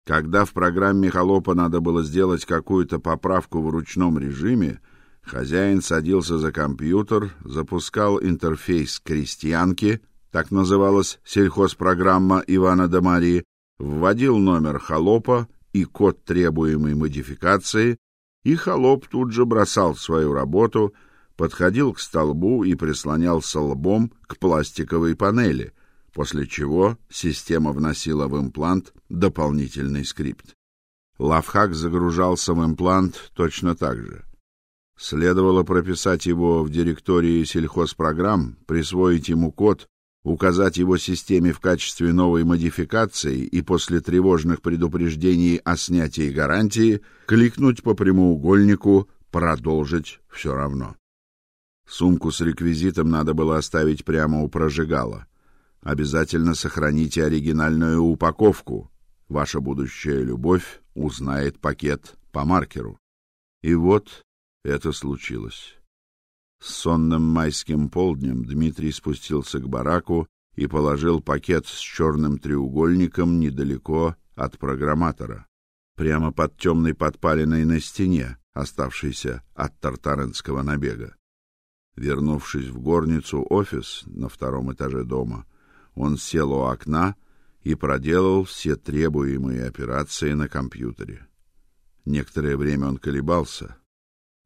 Когда в программе холопа надо было сделать какую-то поправку в ручном режиме, хозяин садился за компьютер, запускал интерфейс крестьянки, так называлась сельхозпрограмма Ивана да Марии, вводил номер холопа и код требуемой модификации, и холоп тут же бросал свою работу, подходил к столбу и прислонялся лбом к пластиковой панели, после чего система вносила в имплант дополнительный скрипт. Лавхак загружался в имплант точно так же. Следовало прописать его в директории сельхозпрограмм, присвоить ему код, указать его системе в качестве новой модификации и после тревожных предупреждений о снятии гарантии кликнуть по прямоугольнику «Продолжить все равно». Сумку с реквизитом надо было оставить прямо у прожигала. Обязательно сохраните оригинальную упаковку. Ваша будущая любовь узнает пакет по маркеру. И вот это случилось. С сонным майским полднем Дмитрий спустился к бараку и положил пакет с черным треугольником недалеко от программатора, прямо под темной подпалиной на стене, оставшейся от тартаренского набега. Вернувшись в горницу офис на втором этаже дома, он сел у окна и проделал все требуемые операции на компьютере. Некоторое время он колебался,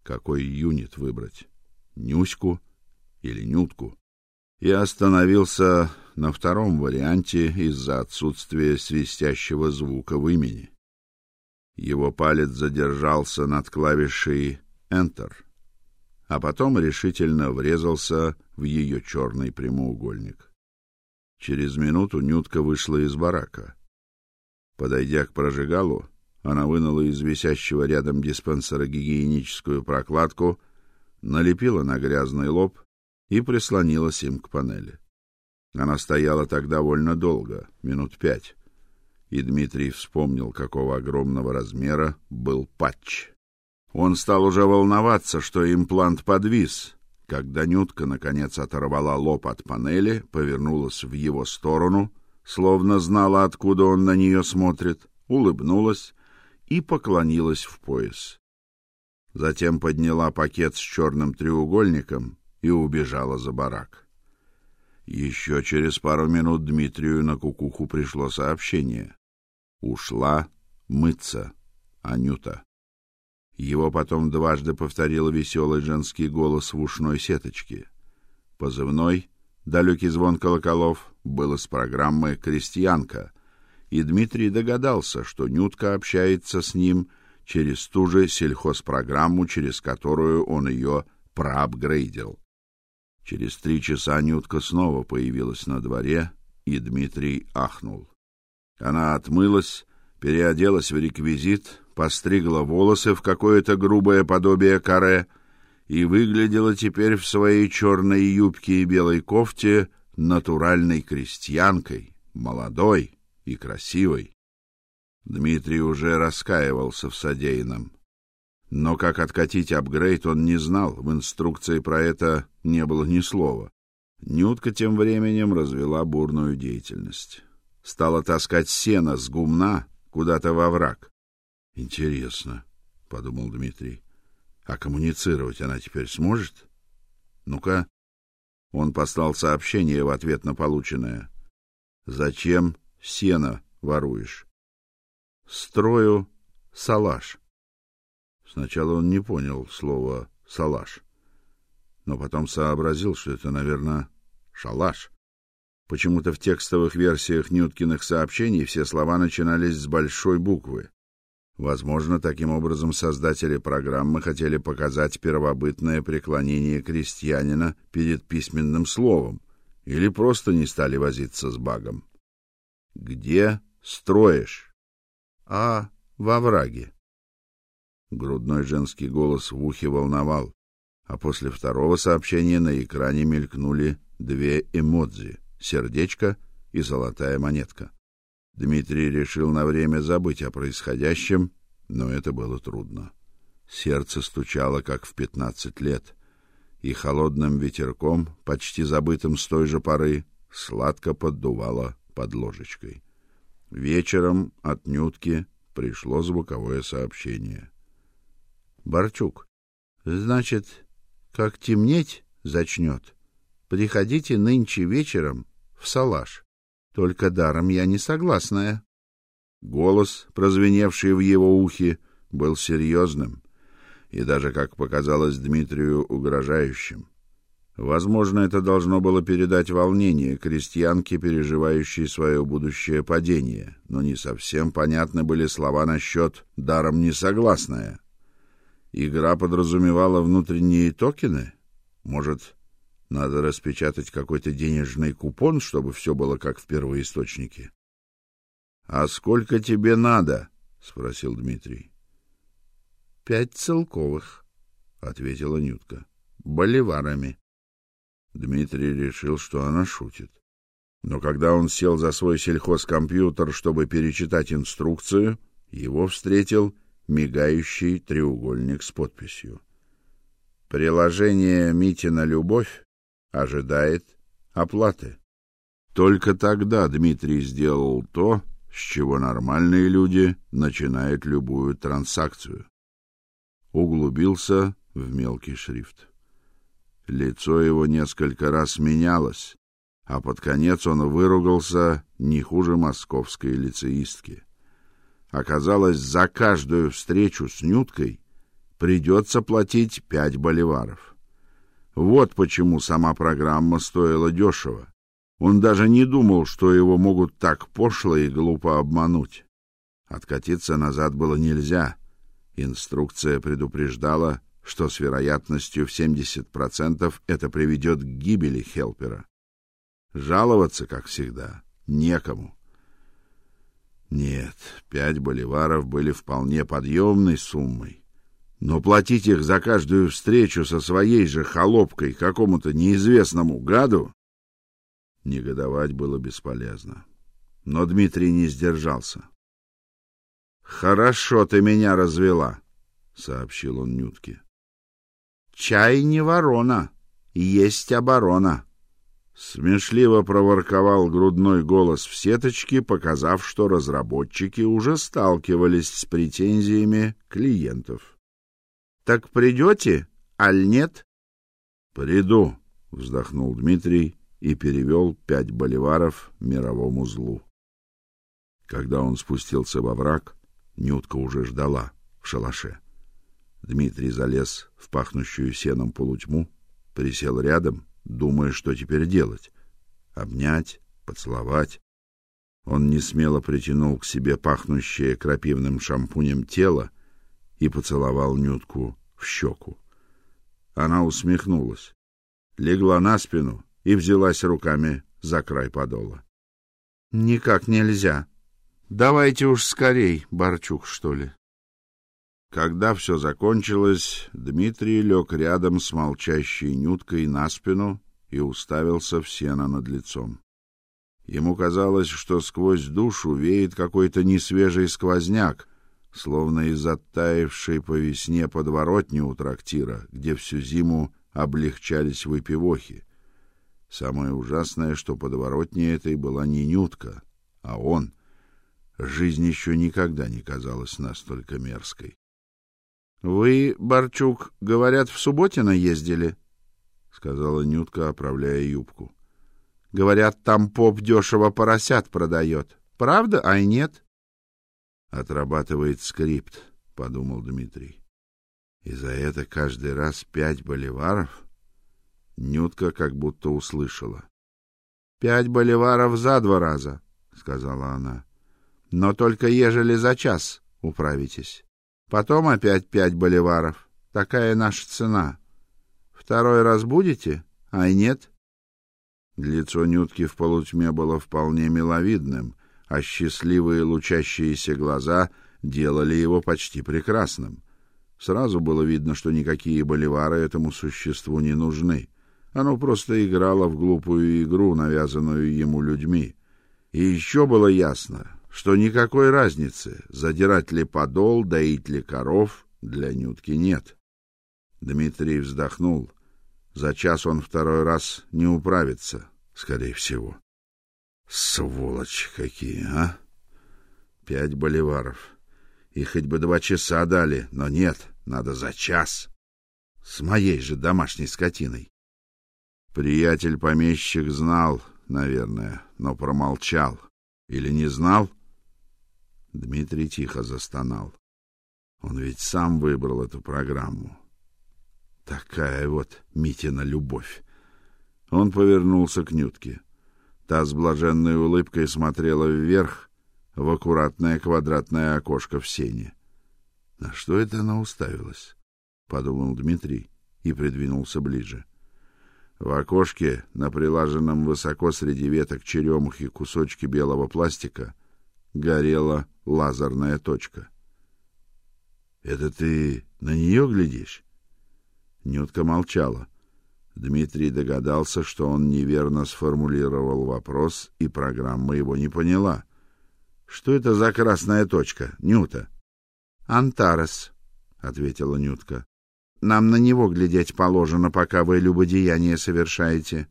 какой юнит выбрать: Нюську или Нютку. И остановился на втором варианте из-за отсутствия свистящего звука в имени. Его палец задержался над клавишей Enter, а потом решительно врезался в ее черный прямоугольник. Через минуту Нютка вышла из барака. Подойдя к прожигалу, она вынула из висящего рядом диспенсера гигиеническую прокладку, налепила на грязный лоб и прислонилась им к панели. Она стояла так довольно долго, минут пять, и Дмитрий вспомнил, какого огромного размера был патч. Он стал уже волноваться, что имплант подвис, когда Нютка наконец оторвала лоб от панели, повернулась в его сторону, словно знала, откуда он на нее смотрит, улыбнулась и поклонилась в пояс. Затем подняла пакет с черным треугольником и убежала за барак. Еще через пару минут Дмитрию на кукуху пришло сообщение. Ушла мыться Анюта. Его потом дважды повторил веселый женский голос в ушной сеточке. Позывной далекий звон колоколов был из программы Крестьянка, и Дмитрий догадался, что Нютка общается с ним через ту же сельхозпрограмму, через которую он ее проапгрейдил. Через три часа Нютка снова появилась на дворе, и Дмитрий ахнул. Она отмылась, переоделась в реквизит, постригла волосы в какое-то грубое подобие каре и выглядела теперь в своей черной юбке и белой кофте натуральной крестьянкой, молодой и красивой. Дмитрий уже раскаивался в содеянном. Но как откатить апгрейд он не знал, в инструкции про это не было ни слова. Нютка тем временем развела бурную деятельность. Стала таскать сено с гумна куда-то во враг. Интересно, подумал Дмитрий. А коммуницировать она теперь сможет? Ну-ка. Он послал сообщение в ответ на полученное. Зачем сено воруешь? Строю салаш. Сначала он не понял слова салаш, но потом сообразил, что это, наверное, шалаш. Почему-то в текстовых версиях Нюткиных сообщений все слова начинались с большой буквы. Возможно, таким образом создатели программы хотели показать первобытное преклонение крестьянина перед письменным словом или просто не стали возиться с багом. Где строишь? А во враге. Грудной женский голос в ухе волновал, а после второго сообщения на экране мелькнули две эмодзи: сердечко и золотая монетка. Дмитрий решил на время забыть о происходящем, но это было трудно. Сердце стучало как в пятнадцать лет, и холодным ветерком, почти забытым с той же поры, сладко поддувало под ложечкой. Вечером от Нютки пришло звуковое сообщение. Барчук. Значит, как темнеть зачнет, приходите нынче вечером в Салаш. Только даром я не согласная. Голос, прозвеневший в его ухе, был серьезным и даже, как показалось Дмитрию, угрожающим. Возможно, это должно было передать волнение крестьянке, переживающей свое будущее падение, но не совсем понятны были слова насчет «даром не согласная». Игра подразумевала внутренние токены? Может, надо распечатать какой-то денежный купон, чтобы все было как в первоисточнике? — А сколько тебе надо? — спросил Дмитрий. — Пять целковых, — ответила Нютка. — Боливарами. Дмитрий решил, что она шутит. Но когда он сел за свой сельхозкомпьютер, чтобы перечитать инструкцию, его встретил мигающий треугольник с подписью. Приложение Митина Любовь ожидает оплаты. Только тогда Дмитрий сделал то, с чего нормальные люди начинают любую транзакцию. Углубился в мелкий шрифт. Лицо его несколько раз менялось, а под конец он выругался не хуже московской лицеистки. Оказалось, за каждую встречу с Нюткой придется платить пять боливаров. Вот почему сама программа стоила дешево. Он даже не думал, что его могут так пошло и глупо обмануть. Откатиться назад было нельзя. Инструкция предупреждала, что с вероятностью в 70% это приведет к гибели Хелпера. Жаловаться, как всегда, некому. Нет, пять боливаров были вполне подъемной суммой. Но платить их за каждую встречу со своей же холопкой какому-то неизвестному гаду негодовать было бесполезно. Но Дмитрий не сдержался. Хорошо ты меня развела, сообщил он Нютке. Чай не ворона, есть оборона. Смешливо проворковал грудной голос в сеточке, показав, что разработчики уже сталкивались с претензиями клиентов. Так придете, аль нет? Приду, вздохнул Дмитрий и перевел пять боливаров мировому злу. Когда он спустился во враг, Нютка уже ждала в шалаше. Дмитрий залез в пахнущую сеном полутьму, присел рядом, думая, что теперь делать: обнять, поцеловать. Он не смело притянул к себе пахнущее крапивным шампунем тело и поцеловал Нютку в щеку. Она усмехнулась, легла на спину и взялась руками за край подола. Никак нельзя. Давайте уж скорей, Барчук, что ли. Когда все закончилось, Дмитрий лег рядом с молчащей Нюткой на спину и уставился в сено над лицом. Ему казалось, что сквозь душу веет какой-то несвежий сквозняк, словно из оттаившей по весне подворотни у трактира, где всю зиму облегчались выпивохи. Самое ужасное, что подворотней этой была не Нютка, а он. Жизнь еще никогда не казалась настолько мерзкой. Вы, Барчук, говорят, в Субботино ездили, сказала Нютка, оправляя юбку. Говорят, там поп дешево поросят продает. Правда, а и нет? Отрабатывает скрипт, подумал Дмитрий. И за это каждый раз пять боливаров? Нютка как будто услышала. Пять боливаров за два раза, сказала она. Но только ежели за час управитесь. Потом опять пять боливаров. Такая наша цена. Второй раз будете? А нет? Лицо Нютки в полутьме было вполне миловидным, а счастливые лучащиеся глаза делали его почти прекрасным. Сразу было видно, что никакие боливары этому существу не нужны. Оно просто играло в глупую игру, навязанную ему людьми. И еще было ясно, что никакой разницы, задирать ли подол, доить ли коров, для Нютки нет. Дмитрий вздохнул. За час он второй раз не управится, скорее всего. Сволочь какие, а? Пять боливаров. И хоть бы два часа дали, но нет, надо за час. С моей же домашней скотиной. Приятель-помещик знал, наверное, но промолчал. Или не знал? Дмитрий тихо застонал. Он ведь сам выбрал эту программу. Такая вот Митина любовь. Он повернулся к Нютке. Та с блаженной улыбкой смотрела вверх в аккуратное квадратное окошко в сене. На что это она уставилась? подумал Дмитрий и придвинулся ближе. В окошке, на прилаженном высоко среди веток черемухи кусочке белого пластика, горела лазерная точка. Это ты на нее глядишь? Нютка молчала. Дмитрий догадался, что он неверно сформулировал вопрос, и программа его не поняла. Что это за красная точка, Нюта? Антарес, ответила Нютка. Нам на него глядеть положено, пока вы любодеяние совершаете.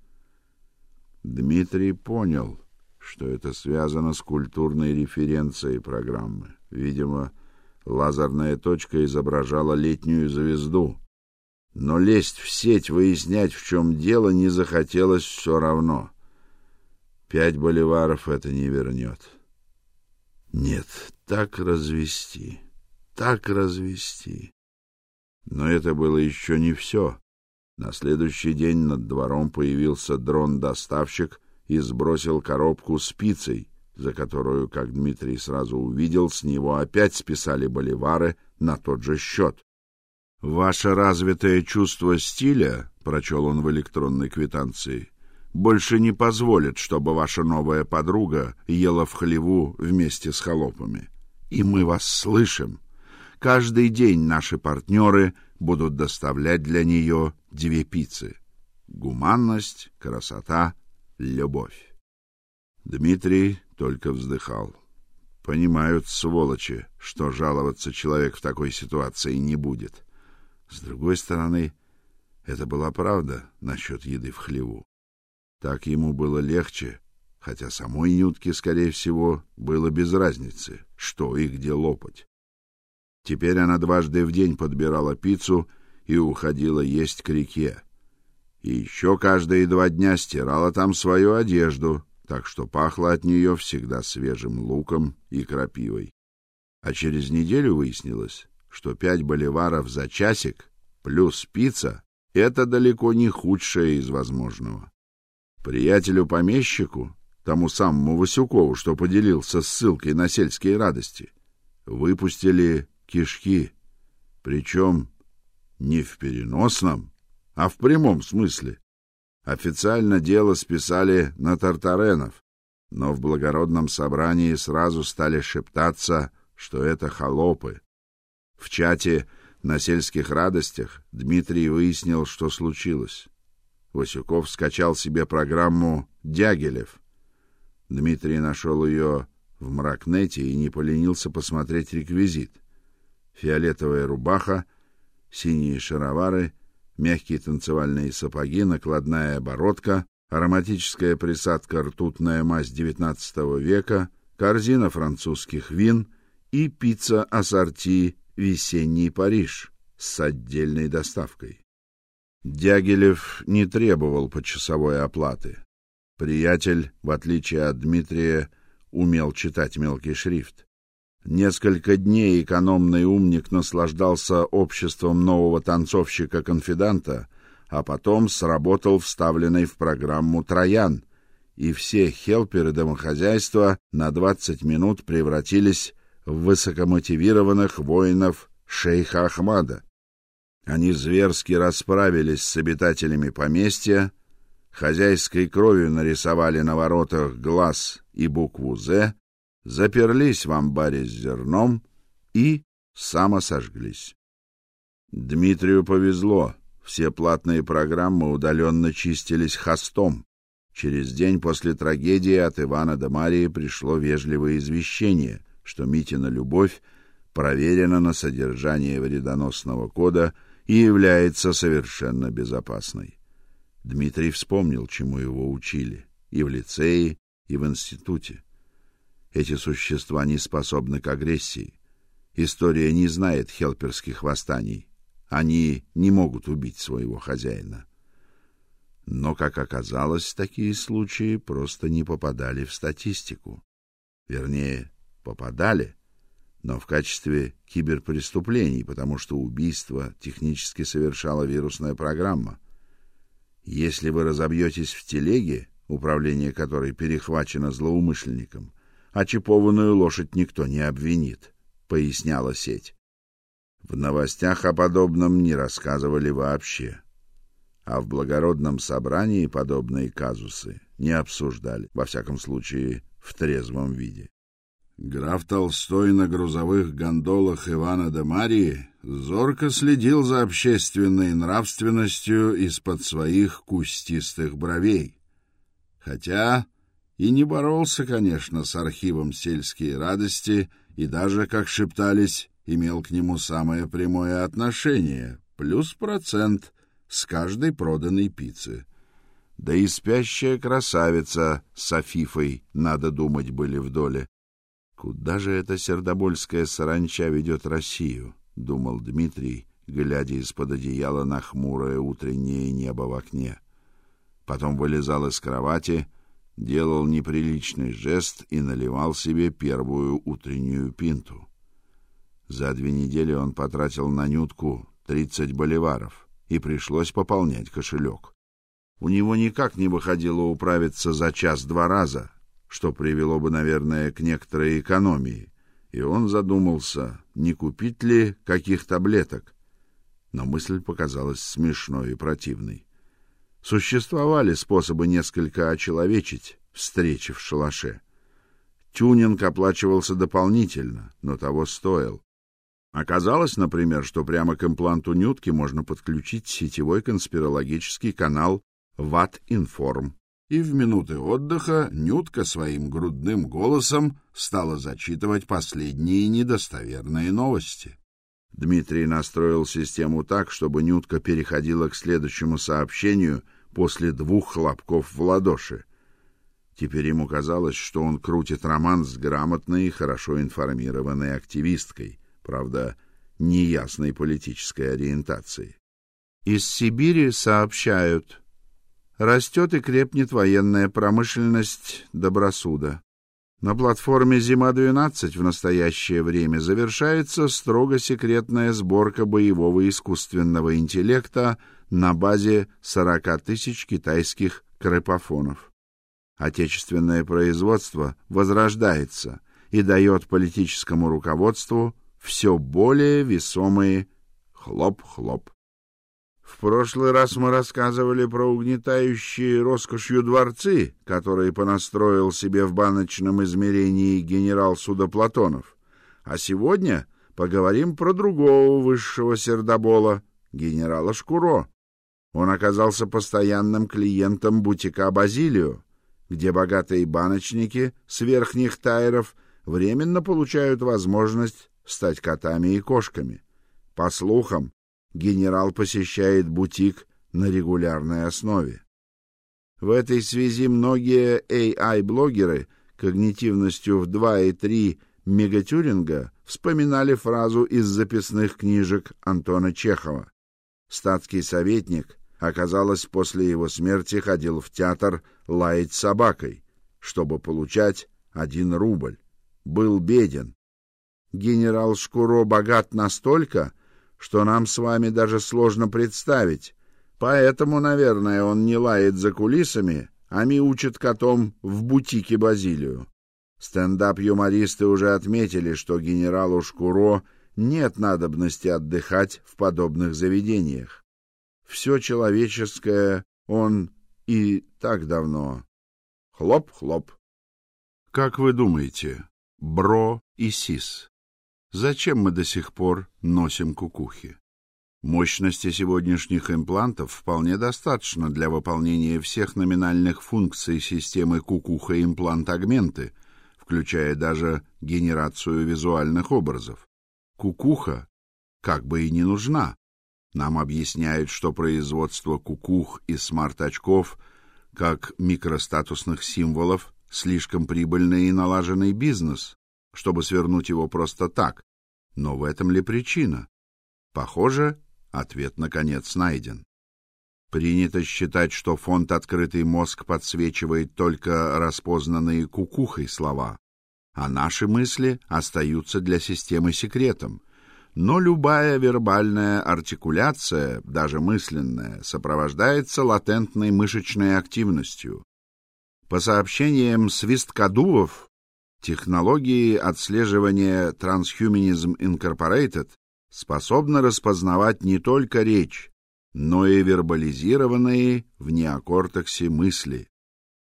Дмитрий понял, что это связано с культурной референцией программы. Видимо, лазерная точка изображала летнюю звезду. Но лезть в сеть, выяснять, в чем дело, не захотелось все равно. Пять боливаров это не вернет. Нет, так развести, так развести. Но это было еще не все. На следующий день над двором появился дрон-доставщик и сбросил коробку с пиццей, за которую, как Дмитрий сразу увидел, с него опять списали боливары на тот же счет. Ваше развитое чувство стиля, прочел он в электронной квитанции, больше не позволит, чтобы ваша новая подруга ела в хлеву вместе с холопами. И мы вас слышим. Каждый день наши партнеры будут доставлять для нее две пиццы. Гуманность, красота, любовь. Дмитрий только вздыхал. Понимают сволочи, что жаловаться человек в такой ситуации не будет. С другой стороны, это была правда насчет еды в хлеву. Так ему было легче, хотя самой Нютке, скорее всего, было без разницы, что и где лопать. Теперь она дважды в день подбирала пиццу и уходила есть к реке. И еще каждые два дня стирала там свою одежду, так что пахло от нее всегда свежим луком и крапивой. А через неделю выяснилось, что пять боливаров за часик плюс пицца — это далеко не худшее из возможного. Приятелю-помещику, тому самому Васюкову, что поделился ссылкой на сельские радости, выпустили кишки, причем не в переносном, а в прямом смысле. Официально дело списали на Тартаренов, но в благородном собрании сразу стали шептаться, что это холопы. В чате на сельских радостях Дмитрий выяснил, что случилось. Васюков скачал себе программу Дягилев. Дмитрий нашел ее в Мракнете и не поленился посмотреть реквизит. Фиолетовая рубаха, синие шаровары, мягкие танцевальные сапоги, накладная оборотка, ароматическая присадка ртутная мазь XIX века, корзина французских вин и пицца ассорти «Весенний Париж» с отдельной доставкой. Дягилев не требовал почасовой оплаты. Приятель, в отличие от Дмитрия, умел читать мелкий шрифт. Несколько дней экономный умник наслаждался обществом нового танцовщика-конфиданта, а потом сработал вставленный в программу Троян, и все хелперы домохозяйства на 20 минут превратились в высокомотивированных воинов шейха Ахмада. Они зверски расправились с обитателями поместья, хозяйской кровью нарисовали на воротах глаз и букву «З», заперлись в амбаре с зерном и самосожглись. Дмитрию повезло. Все платные программы удаленно чистились хостом. Через день после трагедии от Ивана до Марии пришло вежливое извещение, что Митина любовь проверена на содержание вредоносного кода и является совершенно безопасной. Дмитрий вспомнил, чему его учили и в лицее, и в институте. Эти существа не способны к агрессии. История не знает хелперских восстаний. Они не могут убить своего хозяина. Но, как оказалось, такие случаи просто не попадали в статистику. Вернее, попадали, но в качестве киберпреступлений, потому что убийство технически совершала вирусная программа. Если вы разобьетесь в телеге, управление которой перехвачено злоумышленником, очипованную лошадь никто не обвинит, поясняла сеть. В новостях о подобном не рассказывали вообще. А в благородном собрании подобные казусы не обсуждали, во всяком случае, в трезвом виде. Граф Толстой на грузовых гондолах Ивана де Марии зорко следил за общественной нравственностью из-под своих кустистых бровей. Хотя и не боролся, конечно, с архивом сельские радости и даже, как шептались, имел к нему самое прямое отношение, плюс процент с каждой проданной пиццы. Да и спящая красавица с Афифой, надо думать, были в доле. Куда же эта сердобольская саранча ведет Россию, думал Дмитрий, глядя из-под одеяла на хмурое утреннее небо в окне. Потом вылезал из кровати, делал неприличный жест и наливал себе первую утреннюю пинту. За две недели он потратил на нютку тридцать боливаров, и пришлось пополнять кошелек. У него никак не выходило управиться за час-два раза, что привело бы, наверное, к некоторой экономии, и он задумался, не купить ли каких таблеток. Но мысль показалась смешной и противной. Существовали способы несколько очеловечить встречи в шалаше. Тюнинг оплачивался дополнительно, но того стоил. Оказалось, например, что прямо к импланту нютки можно подключить сетевой конспирологический канал Ват-Информ и в минуты отдыха Нютка своим грудным голосом стала зачитывать последние недостоверные новости. Дмитрий настроил систему так, чтобы Нютка переходила к следующему сообщению после двух хлопков в ладоши. Теперь ему казалось, что он крутит роман с грамотной и хорошо информированной активисткой, правда, неясной политической ориентацией. Из Сибири сообщают, растет и крепнет военная промышленность Добросуда. На платформе Зима-12 в настоящее время завершается строго секретная сборка боевого искусственного интеллекта на базе 40 тысяч китайских крепофонов. Отечественное производство возрождается и дает политическому руководству все более весомые хлоп-хлоп. В прошлый раз мы рассказывали про угнетающие роскошью дворцы, которые понастроил себе в баночном измерении генерал Судоплатонов. А сегодня поговорим про другого высшего сердобола, генерала Шкуро. Он оказался постоянным клиентом бутика Базилио, где богатые баночники с верхних тайров временно получают возможность стать котами и кошками. По слухам, генерал посещает бутик на регулярной основе. В этой связи многие AI-блогеры когнитивностью в 2 и 3 мегатюринга вспоминали фразу из записных книжек Антона Чехова. Статский советник, оказалось, после его смерти ходил в театр лаять собакой, чтобы получать один рубль. Был беден. Генерал Шкуро богат настолько, что нам с вами даже сложно представить. Поэтому, наверное, он не лает за кулисами, а мяучит котом в бутике Базилию. Стендап-юмористы уже отметили, что генералу Шкуро нет надобности отдыхать в подобных заведениях. Все человеческое он и так давно. Хлоп-хлоп. Как вы думаете, Бро и Сис Зачем мы до сих пор носим кукухи? Мощности сегодняшних имплантов вполне достаточно для выполнения всех номинальных функций системы кукуха-имплант-агменты, включая даже генерацию визуальных образов. Кукуха как бы и не нужна. Нам объясняют, что производство кукух и смарт-очков как микростатусных символов слишком прибыльный и налаженный бизнес, чтобы свернуть его просто так. Но в этом ли причина? Похоже, ответ наконец найден. Принято считать, что фонд «Открытый мозг» подсвечивает только распознанные кукухой слова. а наши мысли остаются для системы секретом. Но любая вербальная артикуляция, даже мысленная, сопровождается латентной мышечной активностью. По сообщениям свисткадуов, технологии отслеживания Transhumanism Incorporated способны распознавать не только речь, но и вербализированные в неокортексе мысли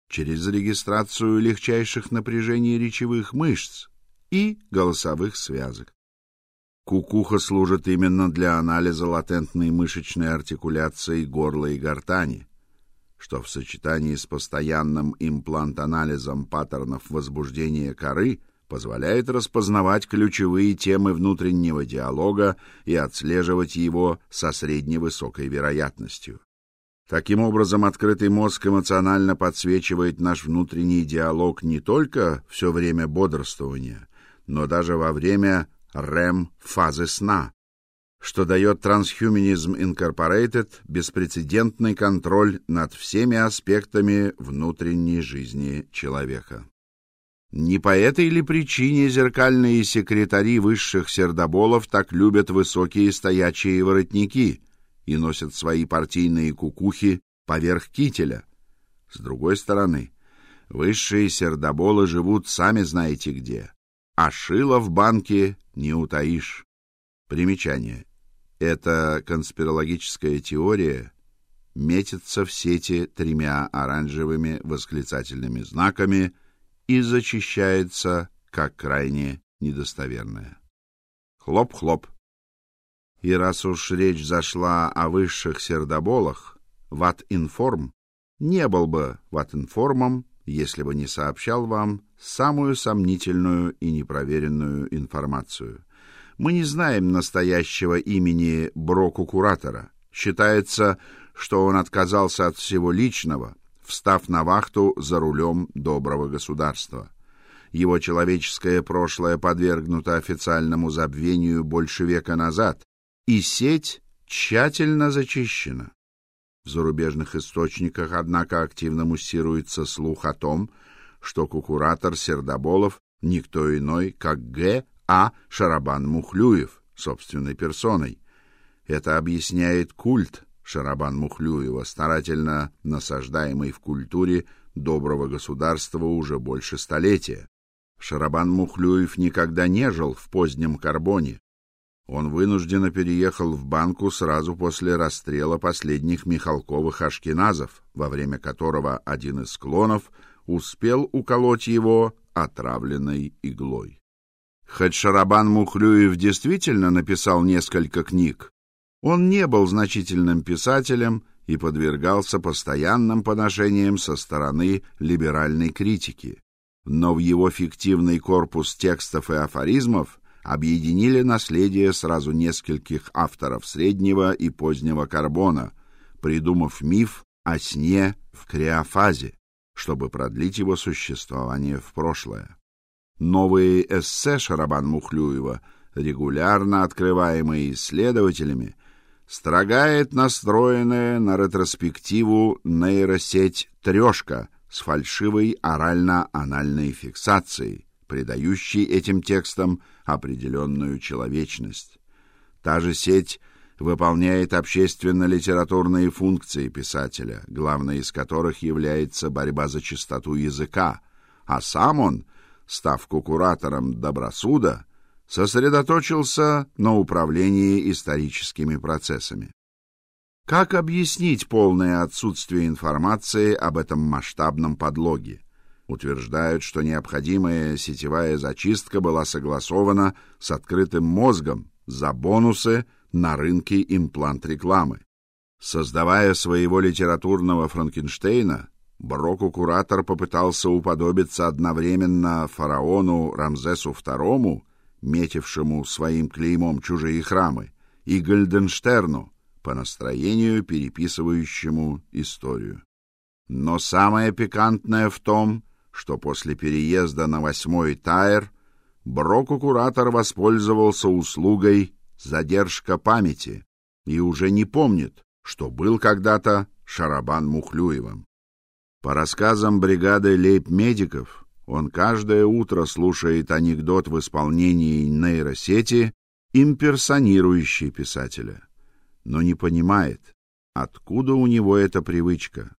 через регистрацию легчайших напряжений речевых мышц и голосовых связок. Кукуха служит именно для анализа латентной мышечной артикуляции горла и гортани, что в сочетании с постоянным имплант-анализом паттернов возбуждения коры позволяет распознавать ключевые темы внутреннего диалога и отслеживать его со средневысокой вероятностью. Таким образом, открытый мозг эмоционально подсвечивает наш внутренний диалог не только все время бодрствования, но даже во время REM-фазы сна, что дает Transhumanism Incorporated беспрецедентный контроль над всеми аспектами внутренней жизни человека. Не по этой ли причине зеркальные секретари высших сердоболов так любят высокие стоячие воротники – и носят свои партийные кукухи поверх кителя. С другой стороны, высшие сердоболы живут сами знаете где, а шило в банке не утаишь. Примечание. Эта конспирологическая теория метится в сети тремя оранжевыми восклицательными знаками и зачищается как крайне недостоверная. Хлоп-хлоп. И раз уж речь зашла о высших сердоболах, Ватинформ не был бы Ватинформом, если бы не сообщал вам самую сомнительную и непроверенную информацию. Мы не знаем настоящего имени Броку-куратора. Считается, что он отказался от всего личного, встав на вахту за рулем доброго государства. Его человеческое прошлое подвергнуто официальному забвению больше века назад, и сеть тщательно зачищена. В зарубежных источниках, однако, активно муссируется слух о том, что кукуратор Сердоболов никто иной, как Г. А. Шарабан Мухлюев собственной персоной. Это объясняет культ Шарабан Мухлюева, старательно насаждаемый в культуре доброго государства уже больше столетия. Шарабан Мухлюев никогда не жил в позднем Карбоне, он вынужденно переехал в банку сразу после расстрела последних Михалковых ашкеназов, во время которого один из клонов успел уколоть его отравленной иглой. Хоть Шарабан Мухлюев действительно написал несколько книг, он не был значительным писателем и подвергался постоянным поношениям со стороны либеральной критики. Но в его фиктивный корпус текстов и афоризмов объединили наследие сразу нескольких авторов среднего и позднего карбона, придумав миф о сне в криофазе, чтобы продлить его существование в прошлое. Новые эссе Шарабан-Мухлюева, регулярно открываемые исследователями, строгает настроенная на ретроспективу нейросеть «Трешка» с фальшивой орально-анальной фиксацией, придающей этим текстам определенную человечность. Та же сеть выполняет общественно-литературные функции писателя, главной из которых является борьба за чистоту языка, а сам он, став куратором добросуда, сосредоточился на управлении историческими процессами. Как объяснить полное отсутствие информации об этом масштабном подлоге? утверждают, что необходимая сетевая зачистка была согласована с открытым мозгом за бонусы на рынке имплант-рекламы. Создавая своего литературного Франкенштейна, Бароку-куратор попытался уподобиться одновременно фараону Рамзесу II, метившему своим клеймом чужие храмы, и Гальденштерну, по настроению переписывающему историю. Но самое пикантное в том, что после переезда на восьмой Тайр Броку-куратор воспользовался услугой задержка памяти и уже не помнит, что был когда-то Шарабан Мухлюевым. По рассказам бригады лейб-медиков, Он каждое утро слушает анекдот в исполнении нейросети, имперсонирующей писателя, но не понимает, откуда у него эта привычка.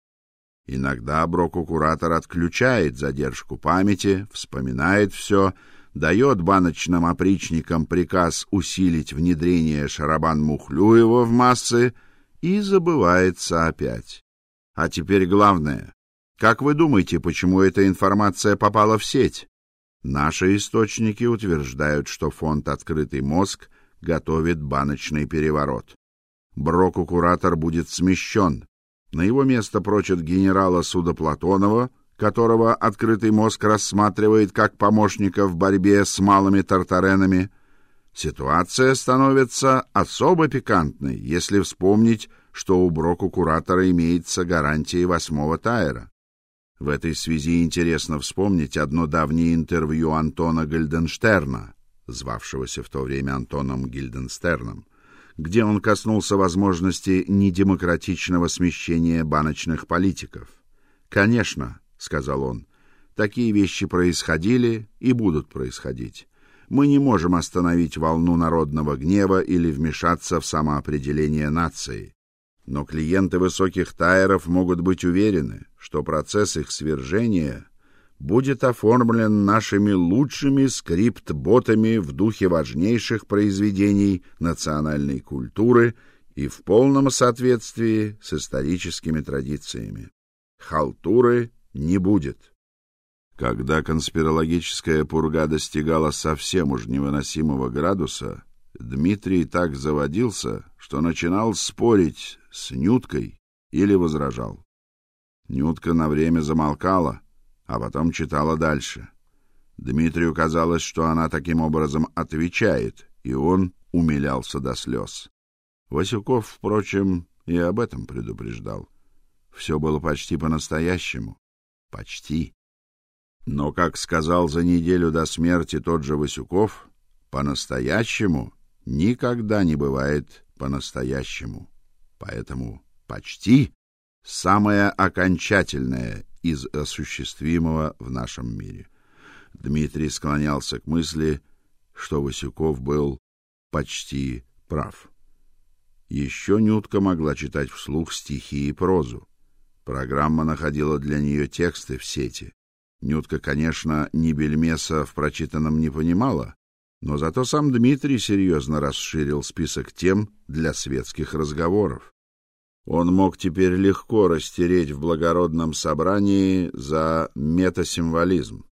Иногда брококуратор отключает задержку памяти, вспоминает все, дает баночным опричникам приказ усилить внедрение Шарабан-Мухлюева в массы и забывается опять. А теперь главное. Как вы думаете, почему эта информация попала в сеть? Наши источники утверждают, что фонд «Открытый мозг» готовит баночный переворот. Броку-куратор будет смещен. На его место прочат генерала Судоплатонова, которого «Открытый мозг» рассматривает как помощника в борьбе с малыми тартаренами. Ситуация становится особо пикантной, если вспомнить, что у Броку-куратора имеется гарантия восьмого тайра. В этой связи интересно вспомнить одно давнее интервью Антона Гильденштерна, звавшегося в то время Антоном Гильденстерном, где он коснулся возможности недемократичного смещения баночных политиков. «Конечно», — сказал он, — «такие вещи происходили и будут происходить. Мы не можем остановить волну народного гнева или вмешаться в самоопределение нации. Но клиенты высоких тайров могут быть уверены, что процесс их свержения будет оформлен нашими лучшими скрипт-ботами в духе важнейших произведений национальной культуры и в полном соответствии с историческими традициями. Халтуры не будет. Когда конспирологическая пурга достигала совсем уж невыносимого градуса, Дмитрий так заводился, что начинал спорить с Нюткой или возражал. Нютка на время замолкала, а потом читала дальше. Дмитрию казалось, что она таким образом отвечает, и он умилялся до слез. Васюков, впрочем, и об этом предупреждал. Все было почти по-настоящему. Почти. Но, как сказал за неделю до смерти тот же Васюков, по-настоящему никогда не бывает по-настоящему. Поэтому почти самое окончательное из осуществимого в нашем мире. Дмитрий склонялся к мысли, что Васюков был почти прав. Еще Нютка могла читать вслух стихи и прозу. Программа находила для нее тексты в сети. Нютка, конечно, ни бельмеса в прочитанном не понимала, но зато сам Дмитрий серьезно расширил список тем для светских разговоров. Он мог теперь легко растереть в благородном собрании за метасимволизм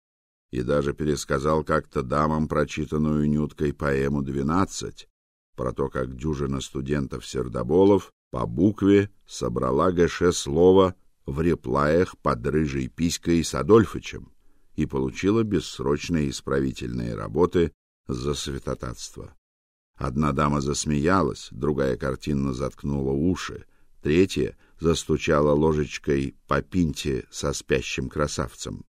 и даже пересказал как-то дамам прочитанную Нюткой поэму «Двенадцать» про то, как дюжина студентов-сердоболов по букве собрала ГШ слово в реплаях под рыжей писькой с Адольфычем и получила бессрочные исправительные работы за святотатство. Одна дама засмеялась, другая картинно заткнула уши, третья застучала ложечкой по пинте со спящим красавцем.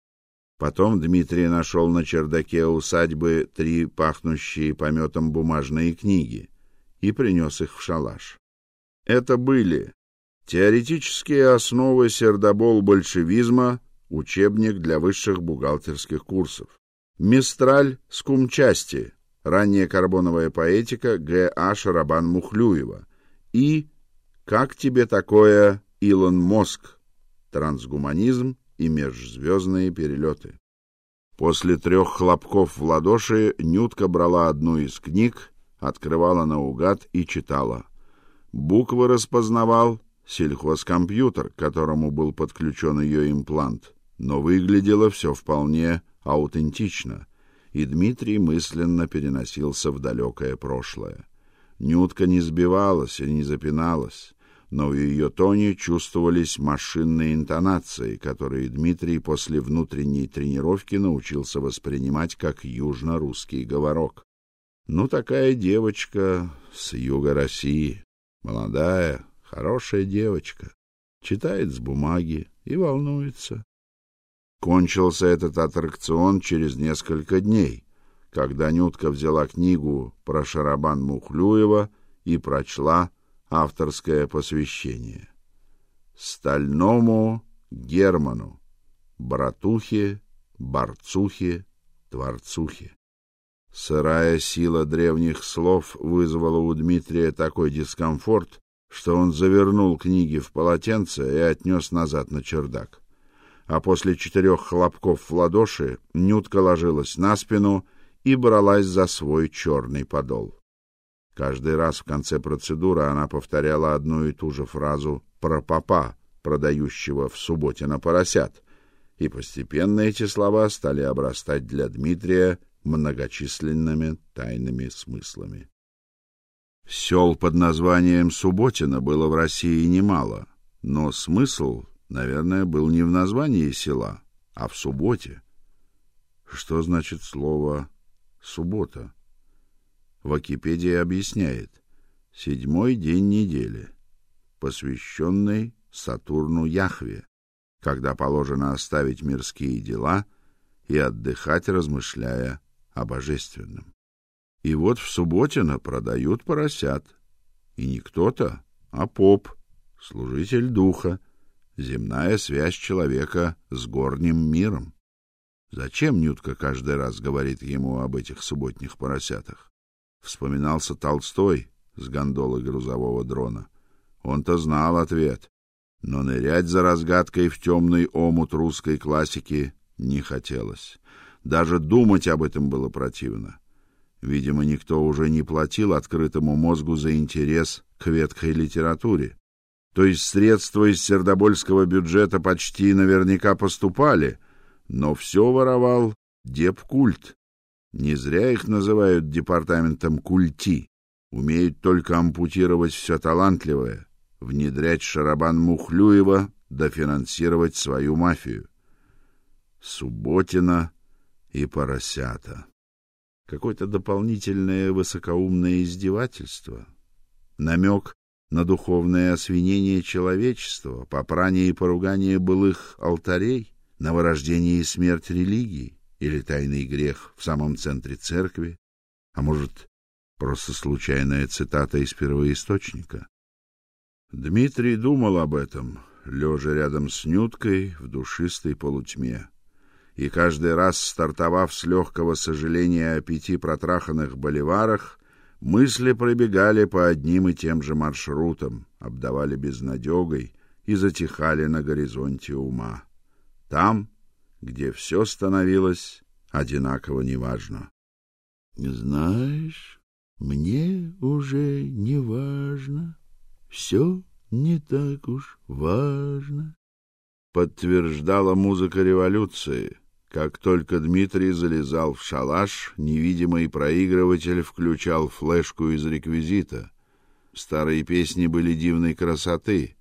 Потом Дмитрий нашел на чердаке усадьбы три пахнущие пометом бумажные книги и принес их в шалаш. Это были Теоретические основы сердобол большевизма, учебник для высших бухгалтерских курсов. Мистраль скумчасти, ранняя карбоновая поэтика Г.А. Шарабан-Мухлюева и «Как тебе такое, Илон Моск? Трансгуманизм и межзвездные перелеты». После трех хлопков в ладоши Нютка брала одну из книг, открывала наугад и читала. Буквы распознавал сельхозкомпьютер, к которому был подключен ее имплант, но выглядело все вполне аутентично, и Дмитрий мысленно переносился в далекое прошлое. Нютка не сбивалась и не запиналась, но в ее тоне чувствовались машинные интонации, которые Дмитрий после внутренней тренировки научился воспринимать как южно-русский говорок. Ну такая девочка с юга России, молодая, хорошая девочка, читает с бумаги и волнуется. Кончился этот аттракцион через несколько дней, когда Нютка взяла книгу про Шарабан Мухлюева и прочла авторское посвящение. Стальному Герману, братухе борцухи, творцухи. Сырая сила древних слов вызвала у Дмитрия такой дискомфорт, что он завернул книги в полотенце и отнес назад на чердак. А после четырех хлопков в ладоши Нютка ложилась на спину и бралась за свой черный подол. Каждый раз в конце процедуры она повторяла одну и ту же фразу про папа, продающего в субботе на поросят, и постепенно эти слова стали обрастать для Дмитрия многочисленными тайными смыслами. Сел под названием Субботино было в России немало, но смысл, наверное, был не в названии села, а в субботе. Что значит слово суббота? Википедия объясняет: седьмой день недели, посвященный Сатурну Яхве, когда положено оставить мирские дела и отдыхать, размышляя о божественном. И вот в Субботино продают поросят. И не кто-то, а поп, служитель духа, земная связь человека с горним миром. Зачем Нютка каждый раз говорит ему об этих субботних поросятах? Вспоминался Толстой с гондолы грузового дрона. Он-то знал ответ, но нырять за разгадкой в темный омут русской классики не хотелось. Даже думать об этом было противно. Видимо, никто уже не платил открытому мозгу за интерес к ветхой литературе. То есть средства из сердобольского бюджета почти наверняка поступали, но все воровал депкульт. Не зря их называют департаментом культи. Умеют только ампутировать все талантливое, внедрять шарабан Мухлюева, дофинансировать свою мафию. Субботина и поросята. Какое-то дополнительное высокоумное издевательство, намек на духовное освинение человечества, попрание и поругание былых алтарей, на вырождение и смерть религии или тайный грех в самом центре церкви, а может, просто случайная цитата из первоисточника. Дмитрий думал об этом, лежа рядом с Нюткой в душистой полутьме и каждый раз, стартовав с легкого сожаления о пяти протраханных боливарах, мысли пробегали по одним и тем же маршрутам, обдавали безнадегой и затихали на горизонте ума. Там, где все становилось одинаково неважно. Знаешь, мне уже не важно, все не так уж важно, подтверждала музыка революции как только Дмитрий залезал в шалаш, невидимый проигрыватель включал флешку из реквизита. Старые песни были дивной красоты,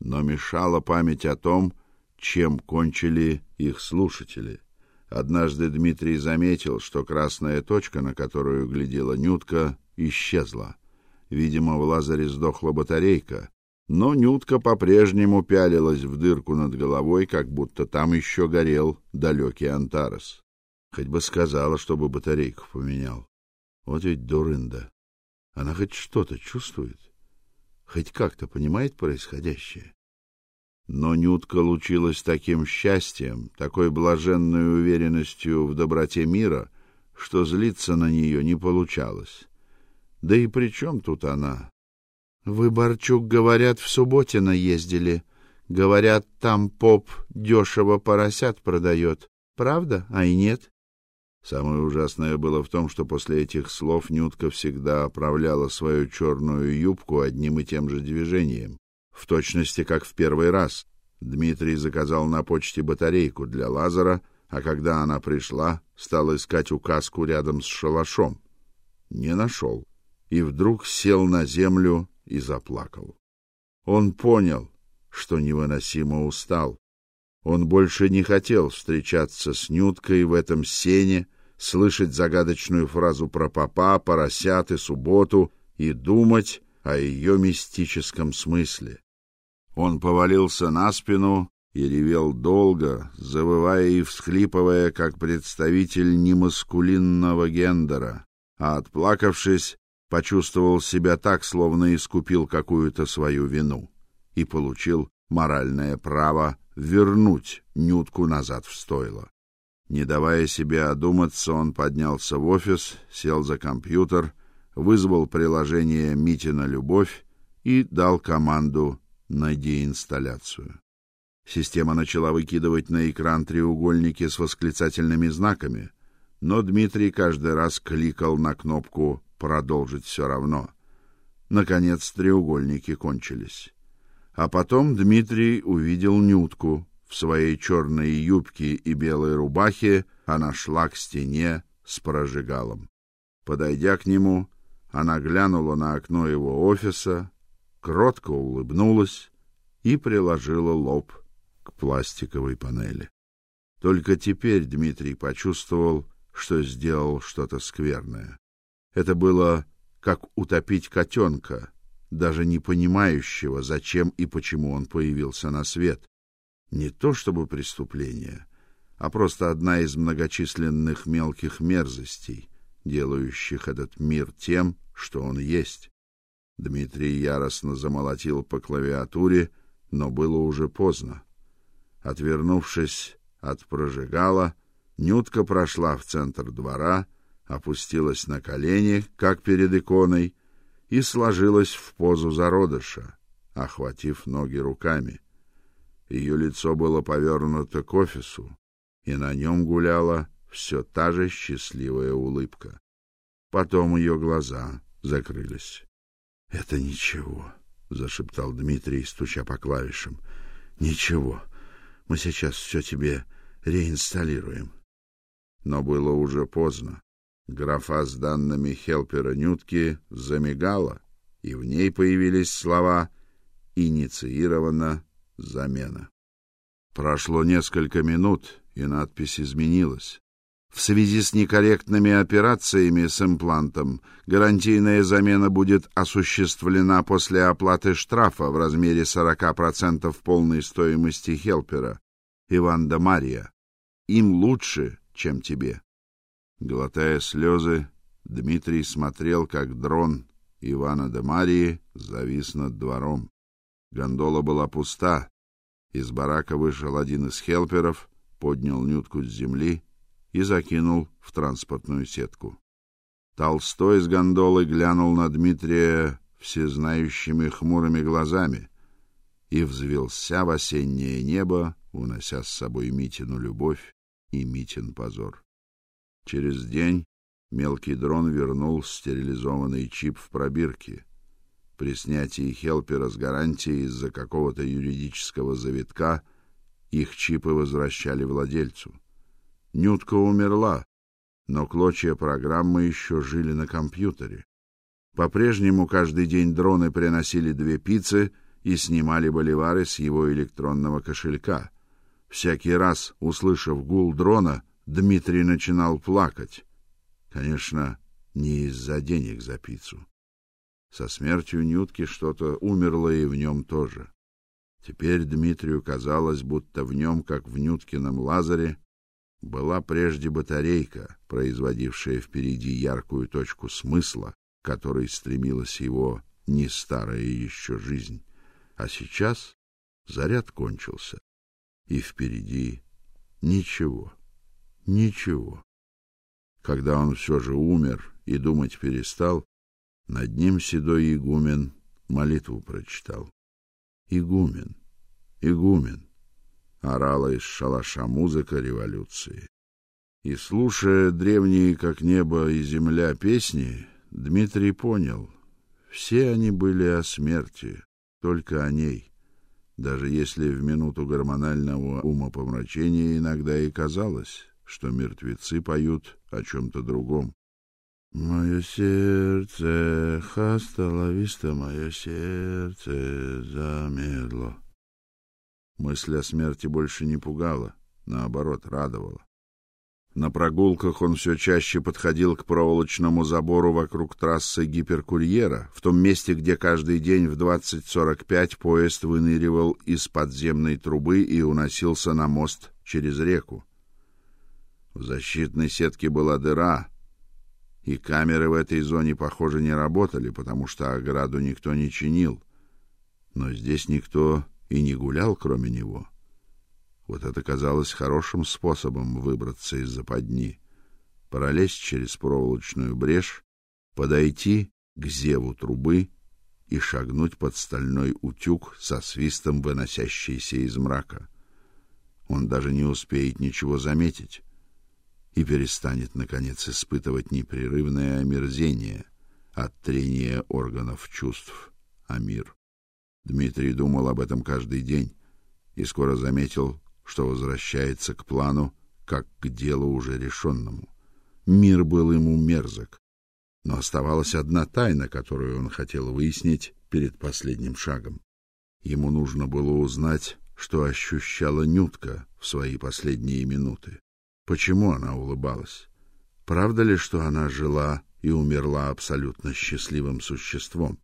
но мешала память о том, чем кончили их слушатели. Однажды Дмитрий заметил, что красная точка, на которую глядела Нютка, исчезла. Видимо, в лазере сдохла батарейка, но Нютка по-прежнему пялилась в дырку над головой, как будто там еще горел далекий Антарес. Хоть бы сказала, чтобы батарейку поменял. Вот ведь дурында. Она хоть что-то чувствует, хоть как-то понимает происходящее. Но Нютка лучилась таким счастьем, такой блаженной уверенностью в доброте мира, что злиться на нее не получалось. Да и при чем тут она? Вы, Борчук, говорят, в Субботино ездили. Говорят, там поп дешево поросят продает. Правда? А и нет? Самое ужасное было в том, что после этих слов Нютка всегда оправляла свою черную юбку одним и тем же движением, в точности как в первый раз. Дмитрий заказал на почте батарейку для лазера, а когда она пришла, стал искать указку рядом с шалашом. Не нашел. И вдруг сел на землю и заплакал. Он понял, что невыносимо устал. Он больше не хотел встречаться с Нюткой в этом сене, слышать загадочную фразу про папа, поросят и субботу и думать о ее мистическом смысле. Он повалился на спину и ревел долго, завывая и всхлипывая, как представитель немаскулинного гендера, а отплакавшись, почувствовал себя так, словно искупил какую-то свою вину и получил моральное право вернуть Нютку назад в стойло. Не давая себе одуматься, он поднялся в офис, сел за компьютер, вызвал приложение Митина Любовь и дал команду на деинсталляцию. Система начала выкидывать на экран треугольники с восклицательными знаками, но Дмитрий каждый раз кликал на кнопку продолжить все равно. Наконец треугольники кончились. А потом Дмитрий увидел Нютку в своей черной юбке и белой рубахе, она шла к стене с прожигалом. Подойдя к нему, она глянула на окно его офиса, кротко улыбнулась и приложила лоб к пластиковой панели. Только теперь Дмитрий почувствовал, что сделал что-то скверное. Это было как утопить котенка, даже не понимающего, зачем и почему он появился на свет. Не то чтобы преступление, а просто одна из многочисленных мелких мерзостей, делающих этот мир тем, что он есть. Дмитрий яростно замолотил по клавиатуре, но было уже поздно. Отвернувшись от прожигала, Нютка прошла в центр двора, опустилась на колени, как перед иконой, и сложилась в позу зародыша, охватив ноги руками. Ее лицо было повернуто к офису, и на нем гуляла все та же счастливая улыбка. Потом ее глаза закрылись. Это ничего, зашептал Дмитрий, стуча по клавишам. Ничего. Мы сейчас все тебе реинсталируем. Но было уже поздно. Графа с данными хелпера Нютки замигала, и в ней появились слова инициирована замена. Прошло несколько минут, и надпись изменилась. В связи с некорректными операциями с имплантом гарантийная замена будет осуществлена после оплаты штрафа в размере 40% полной стоимости хелпера. Иван да Мария. Им лучше, чем тебе. Глотая слезы, Дмитрий смотрел, как дрон Ивана да Марии завис над двором. Гондола была пуста. Из барака вышел один из хелперов, поднял Нютку с земли и закинул в транспортную сетку. Толстой с гондолы глянул на Дмитрия всезнающими хмурыми глазами и взвился в осеннее небо, унося с собой Митину любовь и Митин позор. Через день мелкий дрон вернул стерилизованный чип в пробирке. При снятии хелпера с гарантии из-за какого-то юридического завитка их чипы возвращали владельцу. Нютка умерла, но клочья программы еще жили на компьютере. По-прежнему каждый день дроны приносили две пиццы и снимали боливары с его электронного кошелька. Всякий раз, услышав гул дрона, Дмитрий начинал плакать. Конечно, не из-за денег за пиццу. Со смертью Нютки что-то умерло и в нем тоже. Теперь Дмитрию казалось, будто в нем, как в Нюткином лазаре, была прежде батарейка, производившая впереди яркую точку смысла, к которой стремилась его не старая еще жизнь, а сейчас заряд кончился, и впереди ничего, ничего. Когда он все же умер и думать перестал, над ним седой игумен молитву прочитал. Игумен, игумен, орала из шалаша музыка революции. И слушая древние как небо и земля песни, Дмитрий понял, все они были о смерти, только о ней. Даже если в минуту гормонального умопомрачения иногда и казалось, что мертвецы поют о чем то другом. Мое сердце, хастала виста, мое сердце замедло. Мысль о смерти больше не пугала, наоборот, радовала. На прогулках он все чаще подходил к проволочному забору вокруг трассы гиперкурьера, в том месте, где каждый день в 20:45 поезд выныривал из подземной трубы и уносился на мост через реку. В защитной сетке была дыра, и камеры в этой зоне, похоже, не работали, потому что ограду никто не чинил. Но здесь никто и не гулял, кроме него. Вот это казалось хорошим способом выбраться из западни. Пролезть через проволочную брешь, подойти к зеву трубы и шагнуть под стальной утюг со свистом выносящийся из мрака. Он даже не успеет ничего заметить и перестанет наконец испытывать непрерывное омерзение от трения органов чувств о мир. Дмитрий думал об этом каждый день и скоро заметил, что возвращается к плану, как к делу уже решенному. Мир был ему мерзок, но оставалась одна тайна, которую он хотел выяснить перед последним шагом. Ему нужно было узнать, что ощущала Нютка в свои последние минуты. Почему она улыбалась? Правда ли, что она жила и умерла абсолютно счастливым существом?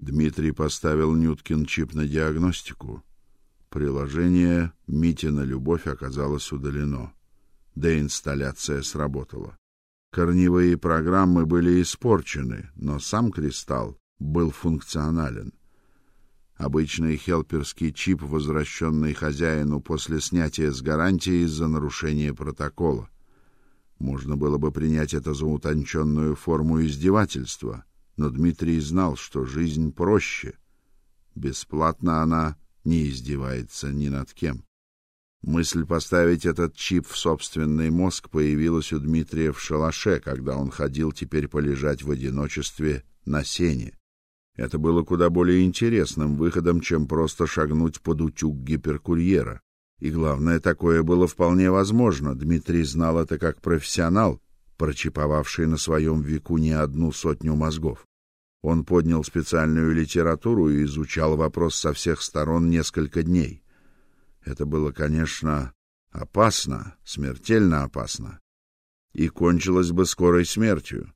Дмитрий поставил Нюткин чип на диагностику. Приложение Митина любовь оказалось удалено. Деинсталляция сработала. Корневые программы были испорчены, но сам кристалл был функционален. Обычный хелперский чип, возвращенный хозяину после снятия с гарантии из-за нарушения протокола. Можно было бы принять это за утонченную форму издевательства, но Дмитрий знал, что жизнь проще. Бесплатно она не издевается ни над кем. Мысль поставить этот чип в собственный мозг появилась у Дмитрия в шалаше, когда он ходил теперь полежать в одиночестве на сене. Это было куда более интересным выходом, чем просто шагнуть под утюг гиперкурьера. И главное, такое было вполне возможно. Дмитрий знал это как профессионал, прочиповавший на своем веку не одну сотню мозгов. Он поднял специальную литературу и изучал вопрос со всех сторон несколько дней. Это было, конечно, опасно, смертельно опасно, и кончилось бы скорой смертью.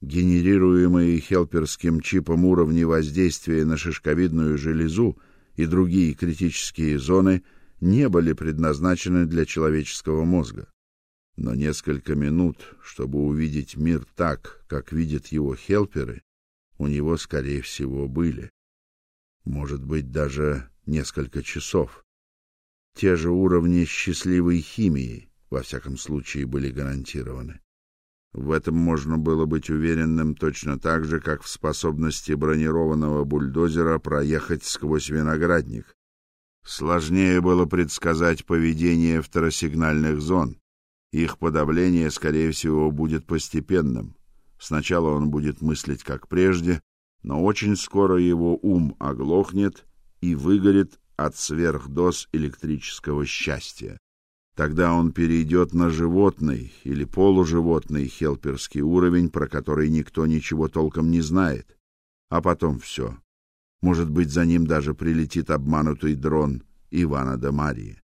Генерируемые хелперским чипом уровни воздействия на шишковидную железу и другие критические зоны не были предназначены для человеческого мозга. Но несколько минут, чтобы увидеть мир так, как видят его хелперы, у него, скорее всего, были. Может быть, даже несколько часов. Те же уровни счастливой химии, во всяком случае, были гарантированы. В этом можно было быть уверенным точно так же, как в способности бронированного бульдозера проехать сквозь виноградник. Сложнее было предсказать поведение второсигнальных зон. Их подавление, скорее всего, будет постепенным. Сначала он будет мыслить как прежде, но очень скоро его ум оглохнет и выгорит от сверхдоз электрического счастья. Тогда он перейдет на животный или полуживотный хелперский уровень, про который никто ничего толком не знает. А потом все. Может быть, за ним даже прилетит обманутый дрон Ивана да Марии.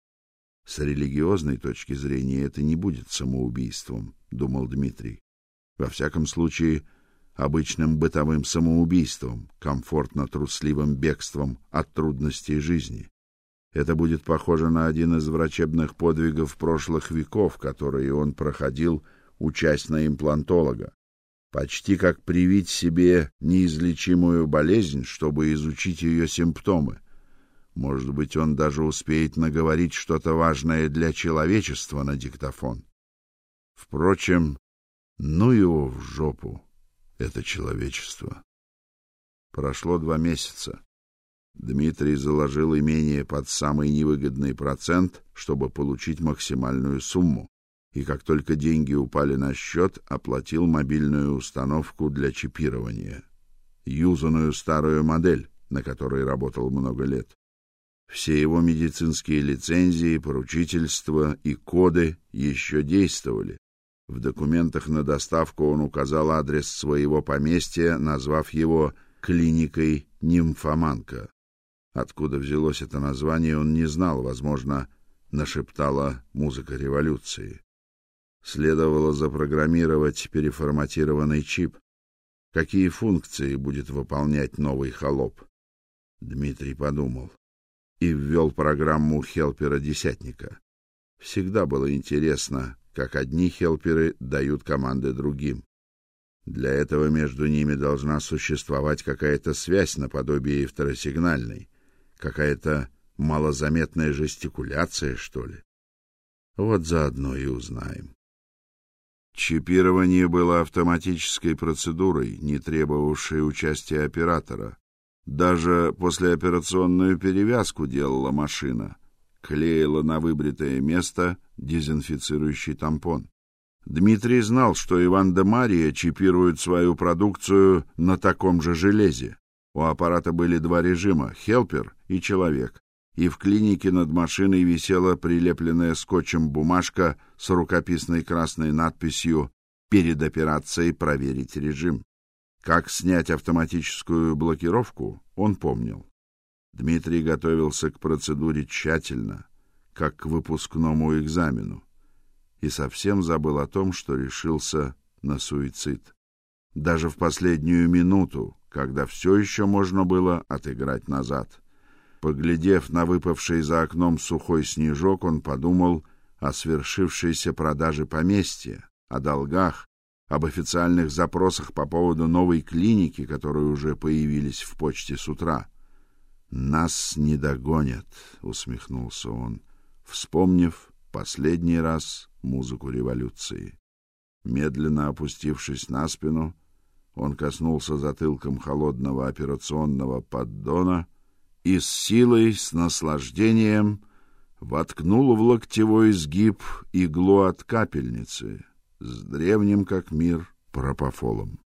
С религиозной точки зрения это не будет самоубийством, думал Дмитрий. Во всяком случае, обычным бытовым самоубийством, комфортно трусливым бегством от трудностей жизни. Это будет похоже на один из врачебных подвигов прошлых веков, которые он проходил, учась на имплантолога. Почти как привить себе неизлечимую болезнь, чтобы изучить ее симптомы. Может быть, он даже успеет наговорить что-то важное для человечества на диктофон. Впрочем, ну его в жопу, это человечество. Прошло два месяца. Дмитрий заложил имение под самый невыгодный процент, чтобы получить максимальную сумму. И как только деньги упали на счет, оплатил мобильную установку для чипирования. Юзанную старую модель, на которой работал много лет. Все его медицинские лицензии, поручительства и коды еще действовали, в документах на доставку он указал адрес своего поместья, назвав его клиникой Нимфоманка. Откуда взялось это название, он не знал, возможно, нашептала музыка революции. Следовало запрограммировать переформатированный чип. Какие функции будет выполнять новый холоп? Дмитрий подумал и ввел программу хелпера-десятника. Всегда было интересно, как одни хелперы дают команды другим. Для этого между ними должна существовать какая-то связь наподобие второсигнальной, какая-то малозаметная жестикуляция, что ли? Вот заодно и узнаем. Чипирование было автоматической процедурой, не требовавшей участия оператора. Даже послеоперационную перевязку делала машина, клеила на выбритое место дезинфицирующий тампон. Дмитрий знал, что Иван де Мария чипирует свою продукцию на таком же железе. У аппарата были два режима: хелпер и человек. И в клинике над машиной висела прилепленная скотчем бумажка с рукописной красной надписью «Перед операцией проверить режим». Как снять автоматическую блокировку, он помнил. Дмитрий готовился к процедуре тщательно, как к выпускному экзамену, и совсем забыл о том, что решился на суицид. Даже в последнюю минуту, когда все еще можно было отыграть назад. Поглядев на выпавший за окном сухой снежок, он подумал о свершившейся продаже поместья, о долгах, об официальных запросах по поводу новой клиники, которые уже появились в почте с утра. Нас не догонят, усмехнулся он, вспомнив последний раз музыку революции. Медленно опустившись на спину, он коснулся затылком холодного операционного поддона и с силой, с наслаждением воткнул в локтевой сгиб иглу от капельницы с древним как мир пропофолом.